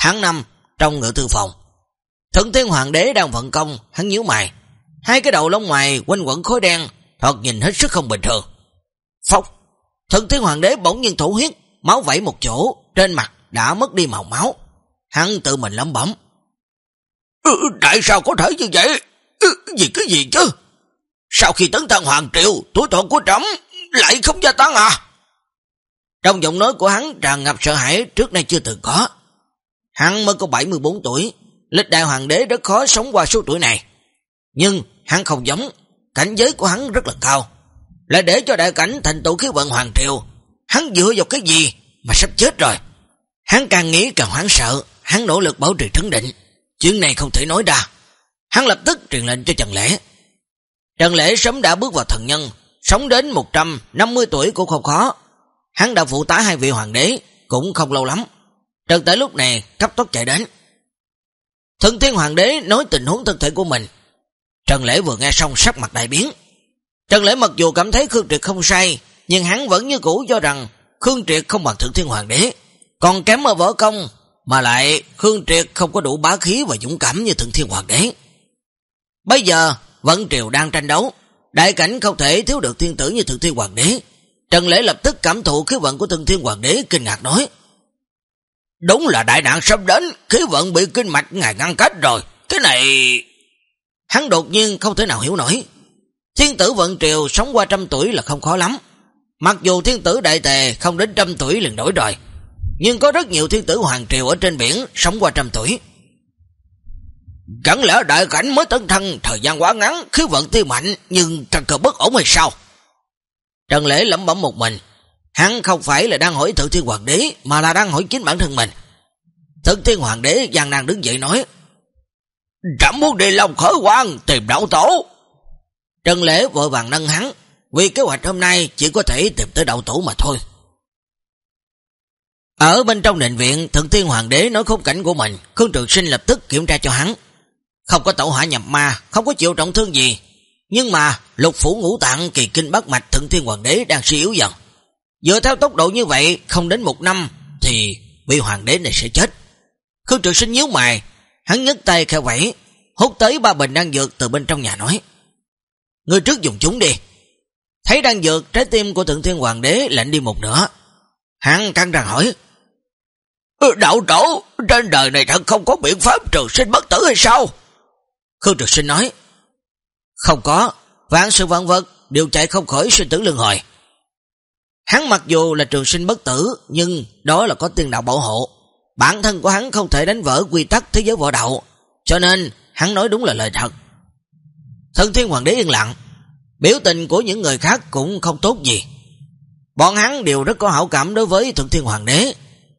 Tháng năm trong ngựa thư phòng, Thượng Thiên Hoàng đế đang vận công, hắn nhíu mày. Hai cái đầu lông mày quanh quẩn khối đen, thật nhìn hết sức không bình thường. Phóc Thượng Thiên Hoàng đế bỗng nhiên thủ huyết, máu vẩy một chỗ, trên mặt đã mất đi màu máu. Hắn tự mình lắm bẩm. Ừ, tại sao có thể như vậy? Ừ, gì cái gì chứ? Sau khi tấn tăng Hoàng Triệu, tuổi thọ của trẫm lại không gia tăng à? Trong giọng nói của hắn tràn ngập sợ hãi trước nay chưa từng có. Hắn mới có 74 tuổi, lịch đại hoàng đế rất khó sống qua số tuổi này. Nhưng hắn không giống, cảnh giới của hắn rất là cao. Là để cho đại cảnh thành tựu khí vận hoàng triều. Hắn dựa vào cái gì mà sắp chết rồi. Hắn càng nghĩ càng hoảng sợ, hắn nỗ lực bảo trì trấn định. Chuyện này không thể nói ra. Hắn lập tức truyền lệnh cho Trần Lễ. Trần Lễ sớm đã bước vào thần nhân, sống đến 150 tuổi cũng không khó. Hắn đã phụ tá hai vị hoàng đế, cũng không lâu lắm. Trần tới lúc này cấp tốc chạy đến. Thần thiên hoàng đế nói tình huống thân thể của mình. Trần Lễ vừa nghe xong sắc mặt đại biến. Trần Lễ mặc dù cảm thấy Khương Triệt không sai, nhưng hắn vẫn như cũ cho rằng Khương Triệt không bằng thượng thiên hoàng đế. Còn kém ở võ công, mà lại Khương Triệt không có đủ bá khí và dũng cảm như thượng thiên hoàng đế. Bây giờ, vẫn triều đang tranh đấu, đại cảnh không thể thiếu được thiên tử như thượng thiên hoàng đế. Trần Lễ lập tức cảm thụ khí vận của thượng thiên hoàng đế kinh ngạc nói. Đúng là đại nạn sắp đến, khí vận bị kinh mạch ngài ngăn cách rồi. Cái này... Hắn đột nhiên không thể nào hiểu nổi. Thiên tử vận triều sống qua trăm tuổi là không khó lắm. Mặc dù thiên tử đại tề không đến trăm tuổi liền đổi rồi. Nhưng có rất nhiều thiên tử hoàng triều ở trên biển sống qua trăm tuổi. Chẳng lẽ đại cảnh mới tấn thân thời gian quá ngắn, khí vận tiêu mạnh nhưng trần cờ bất ổn hay sao? Trần Lễ lẩm bẩm một mình, Hắn không phải là đang hỏi thượng thiên hoàng đế, mà là đang hỏi chính bản thân mình. Thượng thiên hoàng đế gian nan đứng dậy nói, Trẫm muốn đi lòng khởi quan tìm đạo tổ. Trần lễ vội vàng nâng hắn, vì kế hoạch hôm nay chỉ có thể tìm tới đầu thủ mà thôi. Ở bên trong nền viện, thượng tiên hoàng đế nói khung cảnh của mình, Khương Trường Sinh lập tức kiểm tra cho hắn. Không có tẩu hỏa nhập ma, không có chịu trọng thương gì. Nhưng mà lục phủ ngũ tạng kỳ kinh bắt mạch thượng tiên hoàng đế đang suy yếu dần. Dựa theo tốc độ như vậy, không đến một năm, thì vị hoàng đế này sẽ chết. Khương trường sinh nhíu mày, hắn nhấc tay khẽ vẫy, hút tới ba bình đang dược từ bên trong nhà nói. Người trước dùng chúng đi. Thấy đan dược, trái tim của thượng thiên hoàng đế lạnh đi một nửa. Hắn căng rằng hỏi. Ừ, đạo tổ, trên đời này thật không có biện pháp trường sinh bất tử hay sao? Khương trường sinh nói. Không có, vạn sự vạn vật đều chạy không khỏi sinh tử lương hồi. Hắn mặc dù là trường sinh bất tử, nhưng đó là có tiên đạo bảo hộ. Bản thân của hắn không thể đánh vỡ quy tắc thế giới võ đạo, cho nên hắn nói đúng là lời thật. Thân thiên hoàng đế yên lặng, biểu tình của những người khác cũng không tốt gì. Bọn hắn đều rất có hảo cảm đối với thượng thiên hoàng đế,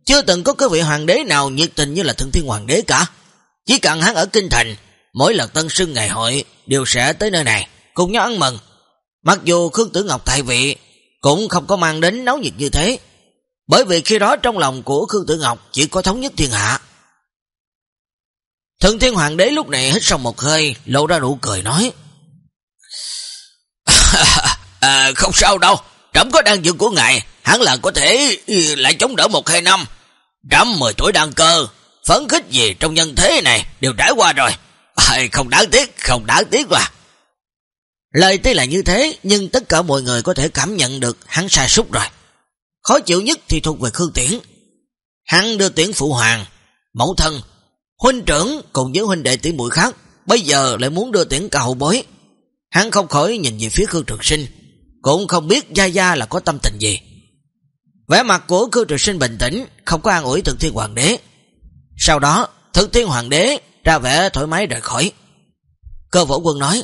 chưa từng có cái vị hoàng đế nào nhiệt tình như là thượng thiên hoàng đế cả. Chỉ cần hắn ở Kinh Thành, mỗi lần tân sưng ngày hội đều sẽ tới nơi này, cùng nhau ăn mừng. Mặc dù Khương Tử Ngọc tại vị cũng không có mang đến náo nhiệt như thế. Bởi vì khi đó trong lòng của Khương Tử Ngọc chỉ có thống nhất thiên hạ. Thượng Thiên Hoàng đế lúc này hít xong một hơi, lộ ra nụ cười nói. à, không sao đâu, trẫm có đăng dược của ngài, hắn là có thể ừ, lại chống đỡ một hai năm. Trẫm 10 tuổi đăng cơ, phấn khích gì trong nhân thế này đều trải qua rồi. À, không đáng tiếc, không đáng tiếc là. Lời tuy là như thế, nhưng tất cả mọi người có thể cảm nhận được hắn sai súc rồi. Khó chịu nhất thì thuộc về Khương Tiễn. Hắn đưa Tiễn phụ hoàng, mẫu thân, huynh trưởng cùng với huynh đệ tiễn muội khác, bây giờ lại muốn đưa Tiễn cả hậu bối. Hắn không khỏi nhìn về phía Khương Trường Sinh, cũng không biết Gia Gia là có tâm tình gì. Vẻ mặt của Khương Trường Sinh bình tĩnh, không có an ủi thượng thiên hoàng đế. Sau đó, thượng thiên hoàng đế ra vẻ thoải mái rời khỏi. Cơ võ quân nói,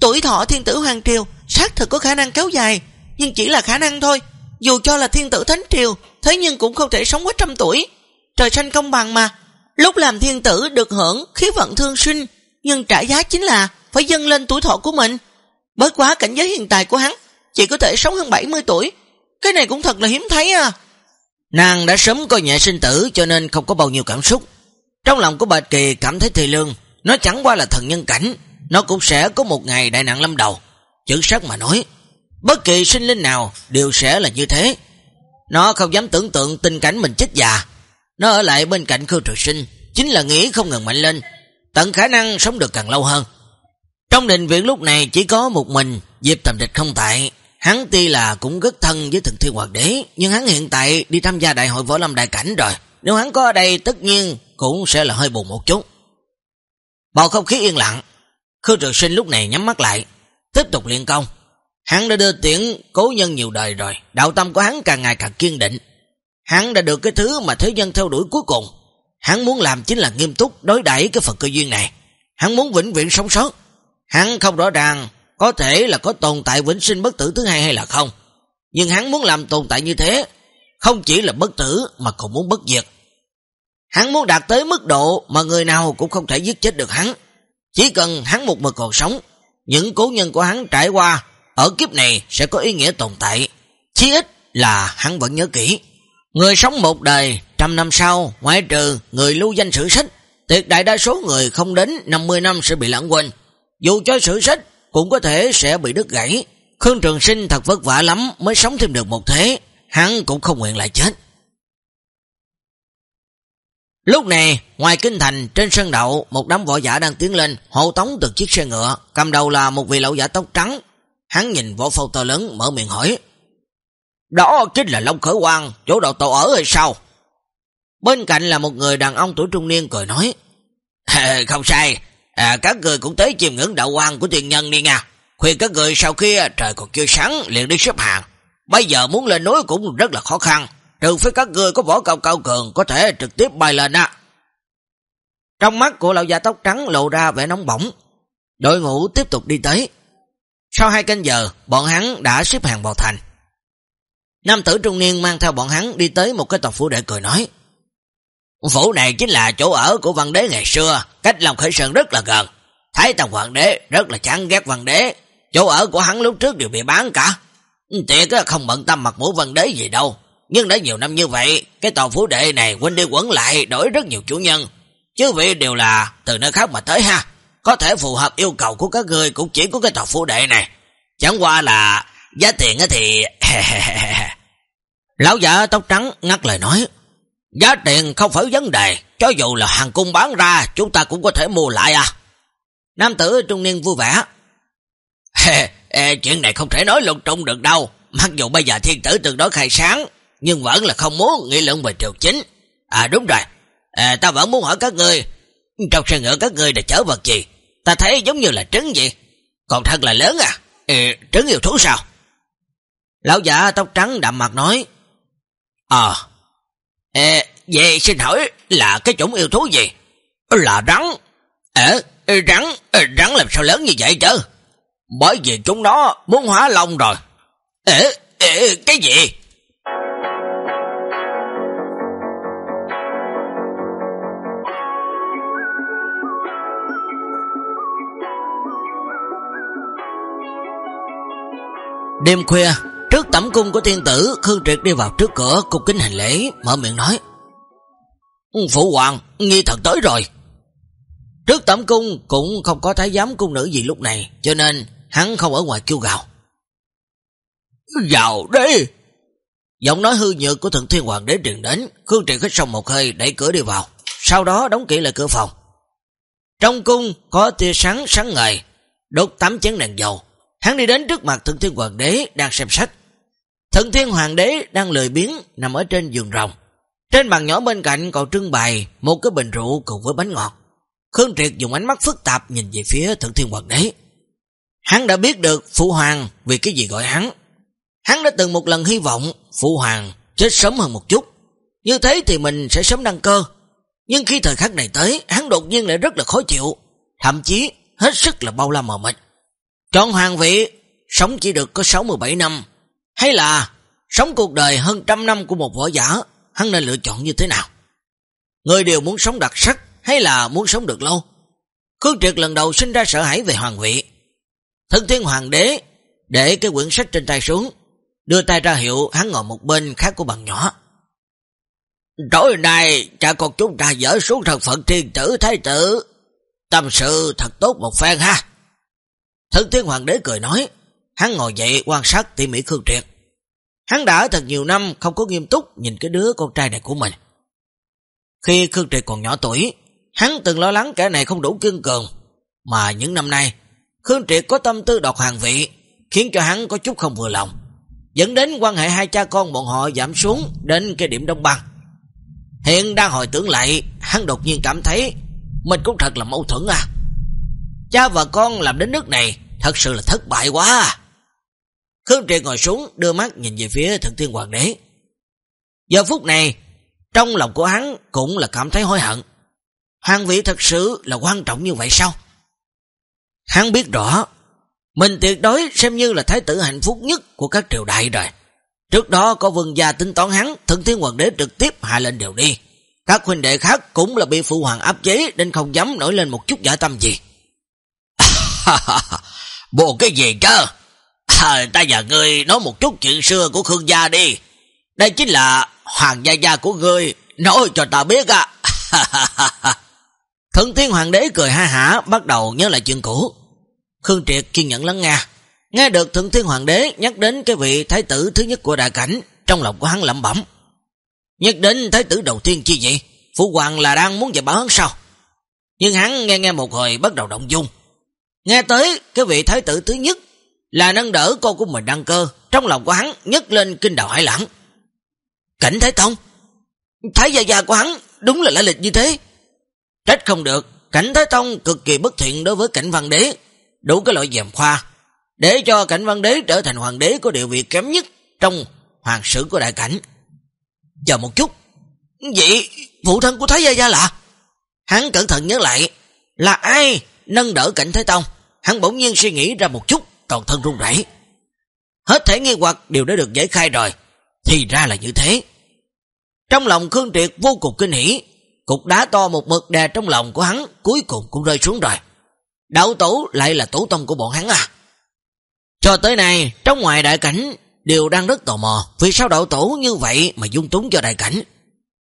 Tuổi thọ thiên tử hoàng triều xác thực có khả năng kéo dài, nhưng chỉ là khả năng thôi. Dù cho là thiên tử thánh triều, thế nhưng cũng không thể sống quá trăm tuổi. Trời xanh công bằng mà. Lúc làm thiên tử được hưởng khí vận thương sinh, nhưng trả giá chính là phải dâng lên tuổi thọ của mình. Bớt quá cảnh giới hiện tại của hắn, chỉ có thể sống hơn 70 tuổi. Cái này cũng thật là hiếm thấy à. Nàng đã sớm coi nhẹ sinh tử cho nên không có bao nhiêu cảm xúc. Trong lòng của Bạch Kỳ cảm thấy thì lương, nó chẳng qua là thần nhân cảnh, nó cũng sẽ có một ngày đại nạn lâm đầu. Chữ sắc mà nói, bất kỳ sinh linh nào đều sẽ là như thế. Nó không dám tưởng tượng tình cảnh mình chết già. Nó ở lại bên cạnh Khương Trường Sinh, chính là nghĩ không ngừng mạnh lên, tận khả năng sống được càng lâu hơn. Trong đình viện lúc này chỉ có một mình, Diệp Tầm Địch không tại. Hắn tuy là cũng rất thân với thần thiên hoàng đế, nhưng hắn hiện tại đi tham gia đại hội võ lâm đại cảnh rồi. Nếu hắn có ở đây tất nhiên cũng sẽ là hơi buồn một chút. Bầu không khí yên lặng, Khương Trường Sinh lúc này nhắm mắt lại, tiếp tục luyện công. Hắn đã đưa tiễn cố nhân nhiều đời rồi, đạo tâm của hắn càng ngày càng kiên định. Hắn đã được cái thứ mà thế dân theo đuổi cuối cùng. Hắn muốn làm chính là nghiêm túc đối đẩy cái phần cơ duyên này. Hắn muốn vĩnh viễn sống sót. Hắn không rõ ràng có thể là có tồn tại vĩnh sinh bất tử thứ hai hay là không. Nhưng hắn muốn làm tồn tại như thế, không chỉ là bất tử mà còn muốn bất diệt. Hắn muốn đạt tới mức độ mà người nào cũng không thể giết chết được hắn. Chỉ cần hắn một mực còn sống, những cố nhân của hắn trải qua ở kiếp này sẽ có ý nghĩa tồn tại. Chí ít là hắn vẫn nhớ kỹ. Người sống một đời, trăm năm sau, ngoại trừ người lưu danh sử sách, tuyệt đại đa số người không đến 50 năm sẽ bị lãng quên. Dù cho sự sách cũng có thể sẽ bị đứt gãy. Khương Trường Sinh thật vất vả lắm mới sống thêm được một thế, hắn cũng không nguyện lại chết. Lúc này, ngoài kinh thành, trên sân đậu, một đám võ giả đang tiến lên, hộ tống từ chiếc xe ngựa, cầm đầu là một vị lão giả tóc trắng. Hắn nhìn võ phâu to lớn, mở miệng hỏi. Đó chính là Long Khởi Quang, chỗ đầu tàu ở hay sao? Bên cạnh là một người đàn ông tuổi trung niên cười nói. Không sai, à, các người cũng tới chiêm ngưỡng đạo quan của tiền nhân đi nha. Khuyên các người sau khi à, trời còn chưa sáng liền đi xếp hàng. Bây giờ muốn lên núi cũng rất là khó khăn. Trừ phía các người có võ cao cao cường có thể trực tiếp bay lên á. Trong mắt của lão già tóc trắng lộ ra vẻ nóng bỏng. Đội ngũ tiếp tục đi tới. Sau hai canh giờ, bọn hắn đã xếp hàng vào thành. Nam tử trung niên mang theo bọn hắn đi tới một cái tộc phủ đệ cười nói. Phủ này chính là chỗ ở của văn đế ngày xưa, cách lòng khởi sơn rất là gần. Thái tầm hoàng đế rất là chán ghét văn đế. Chỗ ở của hắn lúc trước đều bị bán cả. Tiệt không bận tâm mặt mũi văn đế gì đâu. Nhưng đã nhiều năm như vậy, cái tòa phủ đệ này quên đi quẩn lại đổi rất nhiều chủ nhân. Chứ vị đều là từ nơi khác mà tới ha. Có thể phù hợp yêu cầu của các người cũng chỉ có cái tòa phủ đệ này. Chẳng qua là giá tiền thì... Lão giả tóc trắng ngắt lời nói. Giá tiền không phải vấn đề, cho dù là hàng cung bán ra, chúng ta cũng có thể mua lại à. Nam tử trung niên vui vẻ. chuyện này không thể nói lung trung được đâu. Mặc dù bây giờ thiên tử tương đối khai sáng, nhưng vẫn là không muốn nghĩ luận về triều chính. À đúng rồi, à, ta vẫn muốn hỏi các ngươi, trong xe ngựa các ngươi đã chở vật gì? Ta thấy giống như là trứng vậy. Còn thật là lớn à? Ừ, trứng yêu thú sao? Lão giả tóc trắng đậm mặt nói. Ờ, à, vậy xin hỏi là cái chủng yêu thú gì? Là rắn. Ờ, rắn, rắn làm sao lớn như vậy chứ? Bởi vì chúng nó muốn hóa lông rồi. Ê, ê, cái gì? Đêm khuya, trước tẩm cung của thiên tử, Khương Triệt đi vào trước cửa, cung kính hành lễ, mở miệng nói. Ừ, phụ hoàng, nghi thật tới rồi. Trước tẩm cung cũng không có thái giám cung nữ gì lúc này, cho nên hắn không ở ngoài kêu gào. Vào đi! Giọng nói hư nhược của thượng thiên hoàng đế truyền đến, Khương Triệt khích xong một hơi đẩy cửa đi vào, sau đó đóng kỹ lại cửa phòng. Trong cung có tia sáng sáng ngời, đốt tắm chén đèn dầu, Hắn đi đến trước mặt Thượng Thiên Hoàng đế đang xem sách. Thượng Thiên Hoàng đế đang lười biếng nằm ở trên giường rồng. Trên bàn nhỏ bên cạnh còn trưng bày một cái bình rượu cùng với bánh ngọt. Khương Triệt dùng ánh mắt phức tạp nhìn về phía Thượng Thiên Hoàng đế. Hắn đã biết được Phụ Hoàng vì cái gì gọi hắn. Hắn đã từng một lần hy vọng Phụ Hoàng chết sớm hơn một chút. Như thế thì mình sẽ sớm đăng cơ. Nhưng khi thời khắc này tới, hắn đột nhiên lại rất là khó chịu. Thậm chí hết sức là bao la mờ mịt. Chọn hoàng vị, sống chỉ được có 67 năm, hay là sống cuộc đời hơn trăm năm của một võ giả, hắn nên lựa chọn như thế nào? Người đều muốn sống đặc sắc, hay là muốn sống được lâu? Khương Triệt lần đầu sinh ra sợ hãi về hoàng vị. Thân thiên hoàng đế, để cái quyển sách trên tay xuống, đưa tay ra hiệu hắn ngồi một bên khác của bằng nhỏ. Tối nay, cha con chúng ta dỡ xuống thần phận thiên tử thái tử. Tâm sự thật tốt một phen ha. Thân thiên hoàng đế cười nói, hắn ngồi dậy quan sát tỉ mỉ Khương Triệt. Hắn đã thật nhiều năm không có nghiêm túc nhìn cái đứa con trai này của mình. Khi Khương Triệt còn nhỏ tuổi, hắn từng lo lắng kẻ này không đủ kiên cường, mà những năm nay, Khương Triệt có tâm tư đọc hàng vị, khiến cho hắn có chút không vừa lòng, dẫn đến quan hệ hai cha con bọn họ giảm xuống đến cái điểm đông băng. Hiện đang hồi tưởng lại, hắn đột nhiên cảm thấy mình cũng thật là mâu thuẫn à. Cha và con làm đến nước này thật sự là thất bại quá. Khương Triệt ngồi xuống đưa mắt nhìn về phía thượng thiên hoàng đế. Giờ phút này, trong lòng của hắn cũng là cảm thấy hối hận. Hoàng vị thật sự là quan trọng như vậy sao? Hắn biết rõ, mình tuyệt đối xem như là thái tử hạnh phúc nhất của các triều đại rồi. Trước đó có vương gia tính toán hắn, thượng thiên hoàng đế trực tiếp hạ lên đều đi. Các huynh đệ khác cũng là bị phụ hoàng áp chế nên không dám nổi lên một chút giả tâm gì. Bộ cái gì chứ? À, ta và ngươi nói một chút chuyện xưa của Khương gia đi. Đây chính là hoàng gia gia của ngươi, nói cho ta biết à. Thượng thiên hoàng đế cười ha hả, bắt đầu nhớ lại chuyện cũ. Khương Triệt kiên nhẫn lắng nghe. Nghe được thượng thiên hoàng đế nhắc đến cái vị thái tử thứ nhất của đại cảnh, trong lòng của hắn lẩm bẩm. Nhắc đến thái tử đầu tiên chi vậy? Phụ hoàng là đang muốn dạy bảo hắn sao? Nhưng hắn nghe nghe một hồi bắt đầu động dung. Nghe tới cái vị thái tử thứ nhất là nâng đỡ con của mình đăng cơ, trong lòng của hắn nhấc lên kinh đầu hải lãng. Cảnh Thái Tông Thái gia gia của hắn đúng là lãi lịch như thế. Trách không được, cảnh Thái Tông cực kỳ bất thiện đối với cảnh văn đế, đủ cái loại dèm khoa, để cho cảnh văn đế trở thành hoàng đế có địa vị kém nhất trong hoàng sử của đại cảnh. Chờ một chút, vậy phụ thân của Thái gia gia là? Hắn cẩn thận nhớ lại, là ai nâng đỡ cảnh Thái Tông? Hắn bỗng nhiên suy nghĩ ra một chút, toàn thân run rẩy. Hết thể nghi hoặc đều đã được giải khai rồi, thì ra là như thế. Trong lòng Khương Triệt vô cùng kinh hỉ, cục đá to một mực đè trong lòng của hắn cuối cùng cũng rơi xuống rồi. Đạo tổ lại là tổ tông của bọn hắn à. Cho tới nay, trong ngoài đại cảnh đều đang rất tò mò, vì sao đạo tổ như vậy mà dung túng cho đại cảnh.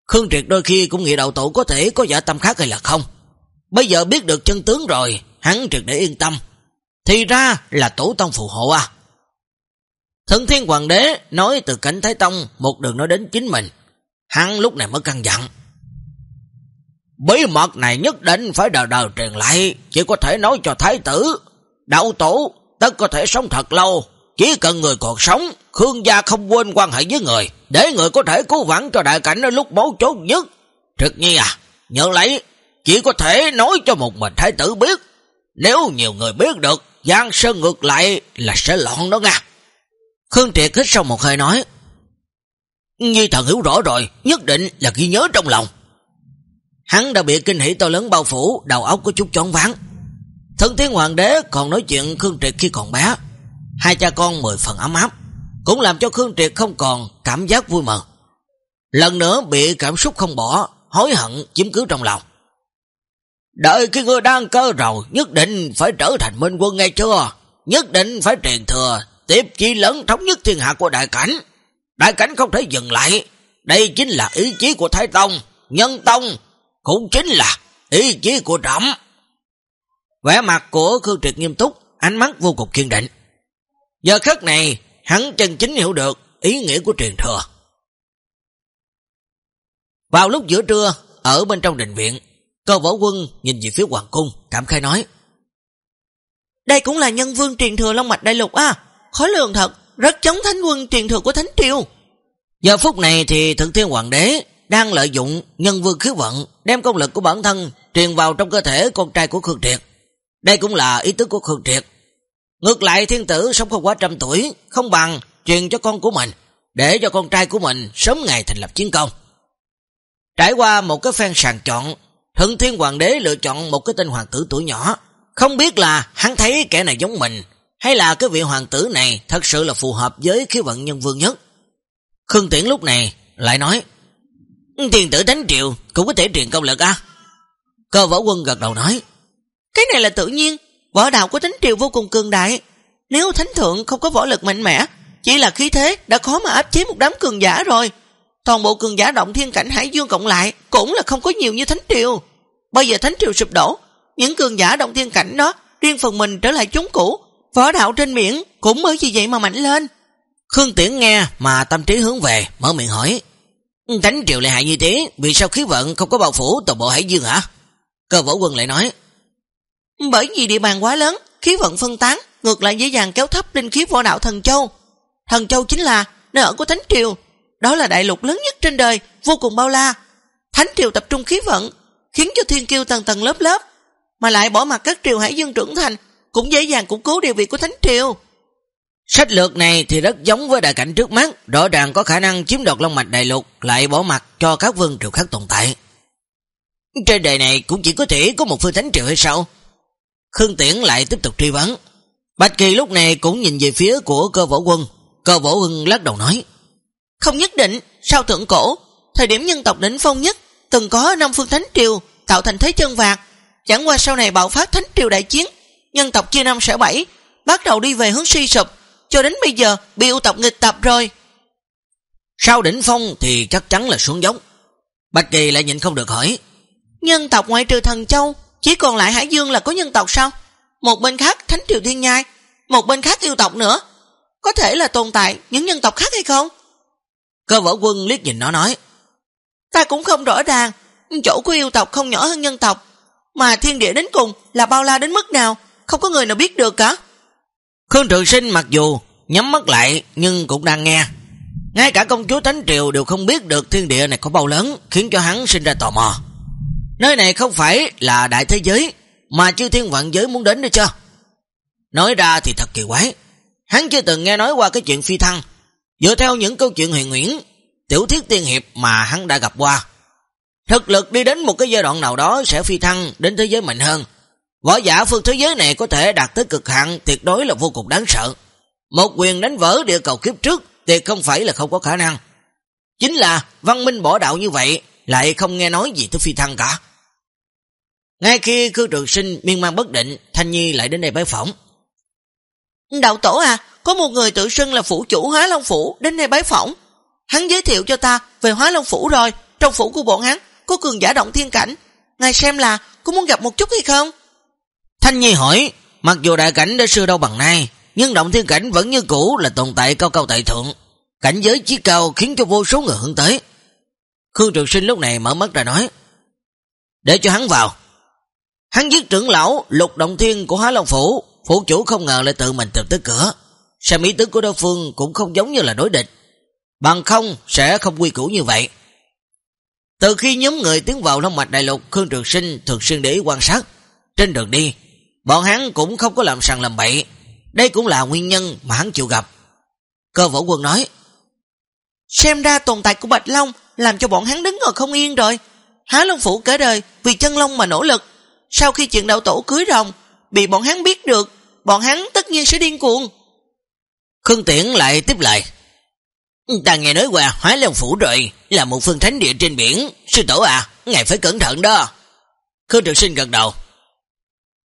Khương Triệt đôi khi cũng nghĩ đạo tổ có thể có giả tâm khác hay là không. Bây giờ biết được chân tướng rồi, hắn triệt để yên tâm. Thì ra là tổ tông phù hộ à. Thần thiên hoàng đế nói từ cảnh Thái Tông một đường nói đến chính mình. Hắn lúc này mới căng dặn. Bí mật này nhất định phải đời đời truyền lại, chỉ có thể nói cho Thái tử. Đạo tổ, tất có thể sống thật lâu, chỉ cần người còn sống, Khương gia không quên quan hệ với người, để người có thể cứu vãn cho đại cảnh ở lúc mấu chốt nhất. Trực nhi à, nhớ lấy, chỉ có thể nói cho một mình Thái tử biết. Nếu nhiều người biết được, Giang Sơn ngược lại là sẽ loạn đó nha. Khương Triệt hít sau một hơi nói, Nhi thần hiểu rõ rồi, nhất định là ghi nhớ trong lòng. Hắn đã bị kinh hỷ to lớn bao phủ, đầu óc có chút chóng ván. Thân thiên hoàng đế còn nói chuyện Khương Triệt khi còn bé. Hai cha con mười phần ấm áp, cũng làm cho Khương Triệt không còn cảm giác vui mừng. Lần nữa bị cảm xúc không bỏ, hối hận chiếm cứ trong lòng. Đợi khi ngươi đang cơ rồi, nhất định phải trở thành minh quân ngay chưa? Nhất định phải truyền thừa, tiếp chi lớn thống nhất thiên hạ của đại cảnh. Đại cảnh không thể dừng lại. Đây chính là ý chí của Thái Tông, Nhân Tông, cũng chính là ý chí của Trẩm. Vẻ mặt của Khương Triệt nghiêm túc, ánh mắt vô cùng kiên định. Giờ khắc này, hắn chân chính hiểu được ý nghĩa của truyền thừa. Vào lúc giữa trưa, ở bên trong đình viện, cơ võ quân nhìn về phía hoàng cung, cảm khai nói. Đây cũng là nhân vương truyền thừa Long Mạch Đại Lục à, khó lường thật, rất chống thánh quân truyền thừa của Thánh Triều. Giờ phút này thì Thượng Thiên Hoàng đế đang lợi dụng nhân vương khí vận, đem công lực của bản thân truyền vào trong cơ thể con trai của Khương Triệt. Đây cũng là ý tứ của Khương Triệt. Ngược lại thiên tử sống không quá trăm tuổi, không bằng truyền cho con của mình, để cho con trai của mình sớm ngày thành lập chiến công. Trải qua một cái phen sàng chọn, hưng Thiên Hoàng đế lựa chọn một cái tên hoàng tử tuổi nhỏ. Không biết là hắn thấy kẻ này giống mình, hay là cái vị hoàng tử này thật sự là phù hợp với khí vận nhân vương nhất. Khương Tiễn lúc này lại nói, Thiên tử Thánh Triệu cũng có thể truyền công lực à? Cơ võ quân gật đầu nói, Cái này là tự nhiên, võ đạo của Thánh Triều vô cùng cường đại. Nếu Thánh Thượng không có võ lực mạnh mẽ, chỉ là khí thế đã khó mà áp chế một đám cường giả rồi. Toàn bộ cường giả động thiên cảnh Hải Dương cộng lại cũng là không có nhiều như Thánh Triều. Bây giờ Thánh Triều sụp đổ, những cường giả động thiên cảnh đó riêng phần mình trở lại chúng cũ, Võ đạo trên biển cũng bởi vì vậy mà mạnh lên. Khương Tiễn nghe mà tâm trí hướng về, mở miệng hỏi. Thánh triều lại hại như thế, vì sao khí vận không có bao phủ toàn bộ hải dương hả? Cơ võ quân lại nói. Bởi vì địa bàn quá lớn, khí vận phân tán, ngược lại dễ dàng kéo thấp linh khí võ đạo thần châu. Thần châu chính là nơi ở của Thánh triều, đó là đại lục lớn nhất trên đời, vô cùng bao la. Thánh triều tập trung khí vận, khiến cho thiên kiêu tầng tầng lớp lớp, mà lại bỏ mặt các triều hải dương trưởng thành, cũng dễ dàng củng cố địa vị của Thánh triều. Sách lược này thì rất giống với đại cảnh trước mắt, rõ ràng có khả năng chiếm đoạt long mạch đại lục, lại bỏ mặt cho các vương triều khác tồn tại. Trên đời này cũng chỉ có thể có một phương thánh triều hay sao? Khương Tiễn lại tiếp tục truy vấn. Bạch Kỳ lúc này cũng nhìn về phía của cơ võ quân. Cơ võ quân lắc đầu nói. Không nhất định, sau thượng cổ, thời điểm nhân tộc đỉnh phong nhất, từng có năm phương thánh triều tạo thành thế chân vạc. Chẳng qua sau này bạo phát thánh triều đại chiến, nhân tộc chia năm sở bảy, bắt đầu đi về hướng suy sụp, cho đến bây giờ bị ưu tộc nghịch tập rồi. Sau đỉnh phong thì chắc chắn là xuống giống. Bạch Kỳ lại nhìn không được hỏi. Nhân tộc ngoại trừ thần châu, chỉ còn lại Hải Dương là có nhân tộc sao? Một bên khác Thánh Triều Thiên Nhai, một bên khác yêu tộc nữa. Có thể là tồn tại những nhân tộc khác hay không? Cơ võ quân liếc nhìn nó nói. Ta cũng không rõ ràng, chỗ của yêu tộc không nhỏ hơn nhân tộc, mà thiên địa đến cùng là bao la đến mức nào, không có người nào biết được cả. Khương Trường Sinh mặc dù nhắm mắt lại nhưng cũng đang nghe. Ngay cả công chúa Thánh Triều đều không biết được thiên địa này có bao lớn, khiến cho hắn sinh ra tò mò. Nơi này không phải là đại thế giới, mà chư thiên vạn giới muốn đến nữa chưa? Nói ra thì thật kỳ quái. Hắn chưa từng nghe nói qua cái chuyện phi thăng. Dựa theo những câu chuyện huyền nguyễn, tiểu thiết tiên hiệp mà hắn đã gặp qua. Thực lực đi đến một cái giai đoạn nào đó sẽ phi thăng đến thế giới mạnh hơn. Võ giả phương thế giới này có thể đạt tới cực hạn tuyệt đối là vô cùng đáng sợ. Một quyền đánh vỡ địa cầu kiếp trước thì không phải là không có khả năng. Chính là văn minh bỏ đạo như vậy lại không nghe nói gì tới phi thăng cả. Ngay khi cư trường sinh miên man bất định, Thanh Nhi lại đến đây bái phỏng. Đạo tổ à, có một người tự xưng là phủ chủ Hóa Long Phủ đến đây bái phỏng. Hắn giới thiệu cho ta về Hóa Long Phủ rồi, trong phủ của bọn hắn có cường giả động thiên cảnh. Ngài xem là có muốn gặp một chút hay không? Thanh Nhi hỏi, mặc dù đại cảnh đã xưa đâu bằng nay, nhưng động thiên cảnh vẫn như cũ là tồn tại cao cao tại thượng. Cảnh giới chí cao khiến cho vô số người hướng tới. Khương Trường Sinh lúc này mở mắt ra nói, để cho hắn vào. Hắn giết trưởng lão lục động thiên của Hóa Long Phủ, phủ chủ không ngờ lại tự mình tìm tới cửa. Xem ý tứ của đối phương cũng không giống như là đối địch. Bằng không sẽ không quy củ như vậy. Từ khi nhóm người tiến vào Long Mạch Đại Lục, Khương Trường Sinh thường xuyên để ý quan sát. Trên đường đi, bọn hắn cũng không có làm sàng làm bậy. Đây cũng là nguyên nhân mà hắn chịu gặp. Cơ võ quân nói, Xem ra tồn tại của Bạch Long làm cho bọn hắn đứng ngồi không yên rồi. Há Long Phủ cả đời vì chân Long mà nỗ lực. Sau khi chuyện đạo tổ cưới rồng, bị bọn hắn biết được, bọn hắn tất nhiên sẽ điên cuồng. Khương Tiễn lại tiếp lại. Ta nghe nói qua Hóa Long Phủ rồi, là một phương thánh địa trên biển. Sư tổ à, ngài phải cẩn thận đó. Khương Trực Sinh gật đầu.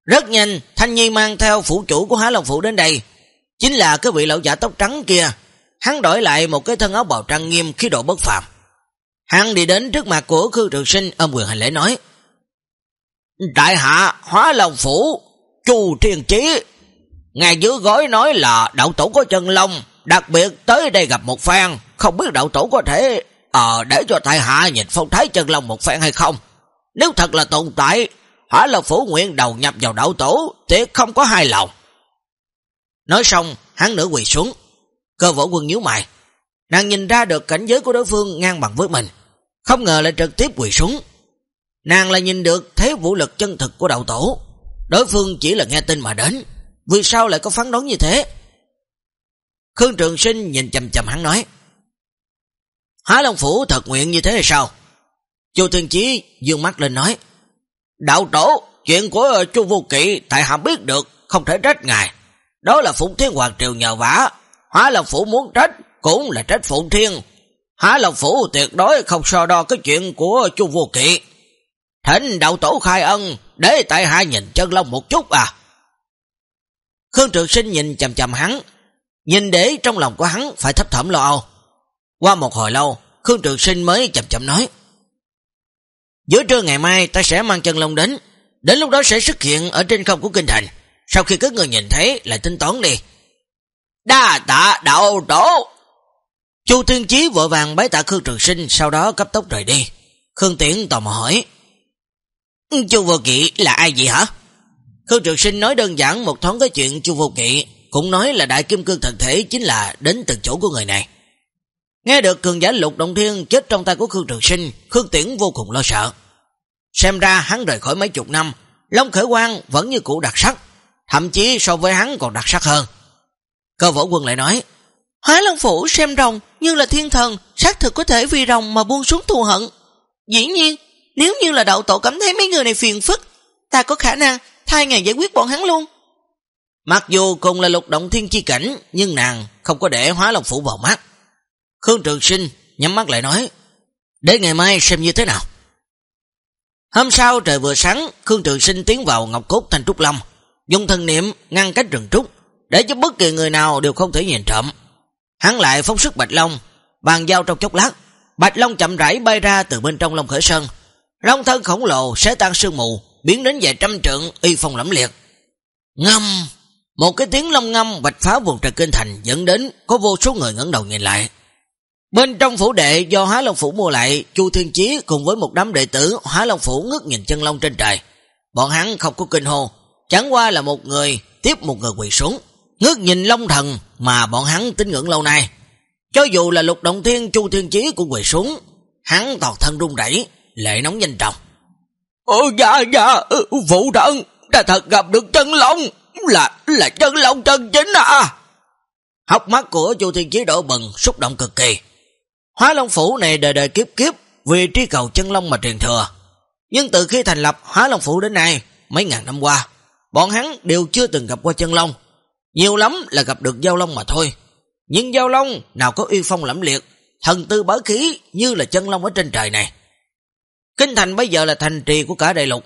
Rất nhanh, Thanh Nhi mang theo phủ chủ của Hóa Long Phủ đến đây. Chính là cái vị lão giả tóc trắng kia. Hắn đổi lại một cái thân áo bào trăng nghiêm khí độ bất phạm. Hắn đi đến trước mặt của Khương Trực Sinh ôm quyền hành lễ nói. Đại hạ Hóa Long Phủ, Chu Thiên Chí. Ngài dưới gói nói là đạo tổ có chân lông, đặc biệt tới đây gặp một phan, không biết đạo tổ có thể ờ để cho tại hạ nhìn phong thái chân lông một phan hay không. Nếu thật là tồn tại, Hỏa Lộc Phủ nguyện đầu nhập vào đạo tổ, thì không có hai lòng. Nói xong, hắn nửa quỳ xuống. Cơ võ quân nhíu mày. Nàng nhìn ra được cảnh giới của đối phương ngang bằng với mình. Không ngờ lại trực tiếp quỳ xuống. Nàng lại nhìn được thế vũ lực chân thực của đạo tổ. Đối phương chỉ là nghe tin mà đến. Vì sao lại có phán đoán như thế? Khương Trường Sinh nhìn chầm chầm hắn nói. Há Long Phủ thật nguyện như thế hay sao? Chu Thiên Chí dương mắt lên nói. Đạo tổ, chuyện của chu vô kỵ tại hạ biết được, không thể trách ngài. Đó là Phụng Thiên Hoàng Triều nhờ vả. Hóa Long Phủ muốn trách, cũng là trách Phụng Thiên. Hóa Long Phủ tuyệt đối không so đo cái chuyện của chu vô kỵ. Thỉnh đạo tổ khai ân, để tại hạ nhìn chân lông một chút à. Khương Trường Sinh nhìn chầm chầm hắn, nhìn để trong lòng của hắn phải thấp thẩm lo âu. Qua một hồi lâu, Khương Trường Sinh mới chậm chậm nói. Giữa trưa ngày mai ta sẽ mang chân lông đến, đến lúc đó sẽ xuất hiện ở trên không của kinh thành. sau khi các người nhìn thấy lại tính toán đi. Đa tạ đạo tổ! Chu Thiên Chí vội vàng bái tạ Khương Trường Sinh, sau đó cấp tốc rời đi. Khương Tiễn tò mò hỏi. Chu Vô Kỵ là ai vậy hả? Khương Trường Sinh nói đơn giản một thoáng cái chuyện Chu Vô Kỵ, cũng nói là đại kim cương thần thể chính là đến từ chỗ của người này. Nghe được cường giả lục động thiên chết trong tay của Khương Trường Sinh, Khương Tiễn vô cùng lo sợ. Xem ra hắn rời khỏi mấy chục năm, Long Khởi Quang vẫn như cũ đặc sắc, thậm chí so với hắn còn đặc sắc hơn. Cơ võ quân lại nói, Hóa Long Phủ xem rồng như là thiên thần, xác thực có thể vì rồng mà buông xuống thù hận. Dĩ nhiên, nếu như là đạo tổ cảm thấy mấy người này phiền phức, ta có khả năng thay ngày giải quyết bọn hắn luôn. Mặc dù cùng là lục động thiên chi cảnh, nhưng nàng không có để Hóa Long Phủ vào mắt. Khương Trường Sinh nhắm mắt lại nói, để ngày mai xem như thế nào. Hôm sau trời vừa sáng, Khương Trường Sinh tiến vào Ngọc Cốt Thanh Trúc Lâm, dùng thần niệm ngăn cách rừng trúc, để cho bất kỳ người nào đều không thể nhìn trộm. Hắn lại phóng sức Bạch Long, bàn giao trong chốc lát, Bạch Long chậm rãi bay ra từ bên trong Long Khởi Sơn. Long thân khổng lồ sẽ tan sương mù, biến đến vài trăm trượng y phong lẫm liệt. Ngâm! Một cái tiếng long ngâm bạch phá vùng trời kinh thành dẫn đến có vô số người ngẩng đầu nhìn lại. Bên trong phủ đệ do Hóa Long Phủ mua lại, Chu Thiên Chí cùng với một đám đệ tử Hóa Long Phủ ngước nhìn chân long trên trời. Bọn hắn không có kinh hô, chẳng qua là một người tiếp một người quỳ xuống, ngước nhìn long thần mà bọn hắn tín ngưỡng lâu nay. Cho dù là lục động thiên Chu Thiên Chí cũng quỳ xuống, hắn toàn thân rung rẩy lệ nóng nhanh trọng. Ồ dạ dạ, phụ thân, đã thật gặp được chân long, là là chân long chân chính à. Hóc mắt của Chu Thiên Chí đổ bừng, xúc động cực kỳ. Hóa Long Phủ này đời đời kiếp kiếp vì tri cầu chân long mà truyền thừa. Nhưng từ khi thành lập Hóa Long Phủ đến nay, mấy ngàn năm qua, bọn hắn đều chưa từng gặp qua chân long. Nhiều lắm là gặp được giao long mà thôi. Nhưng giao long nào có uy phong lẫm liệt, thần tư bá khí như là chân long ở trên trời này. Kinh thành bây giờ là thành trì của cả đại lục.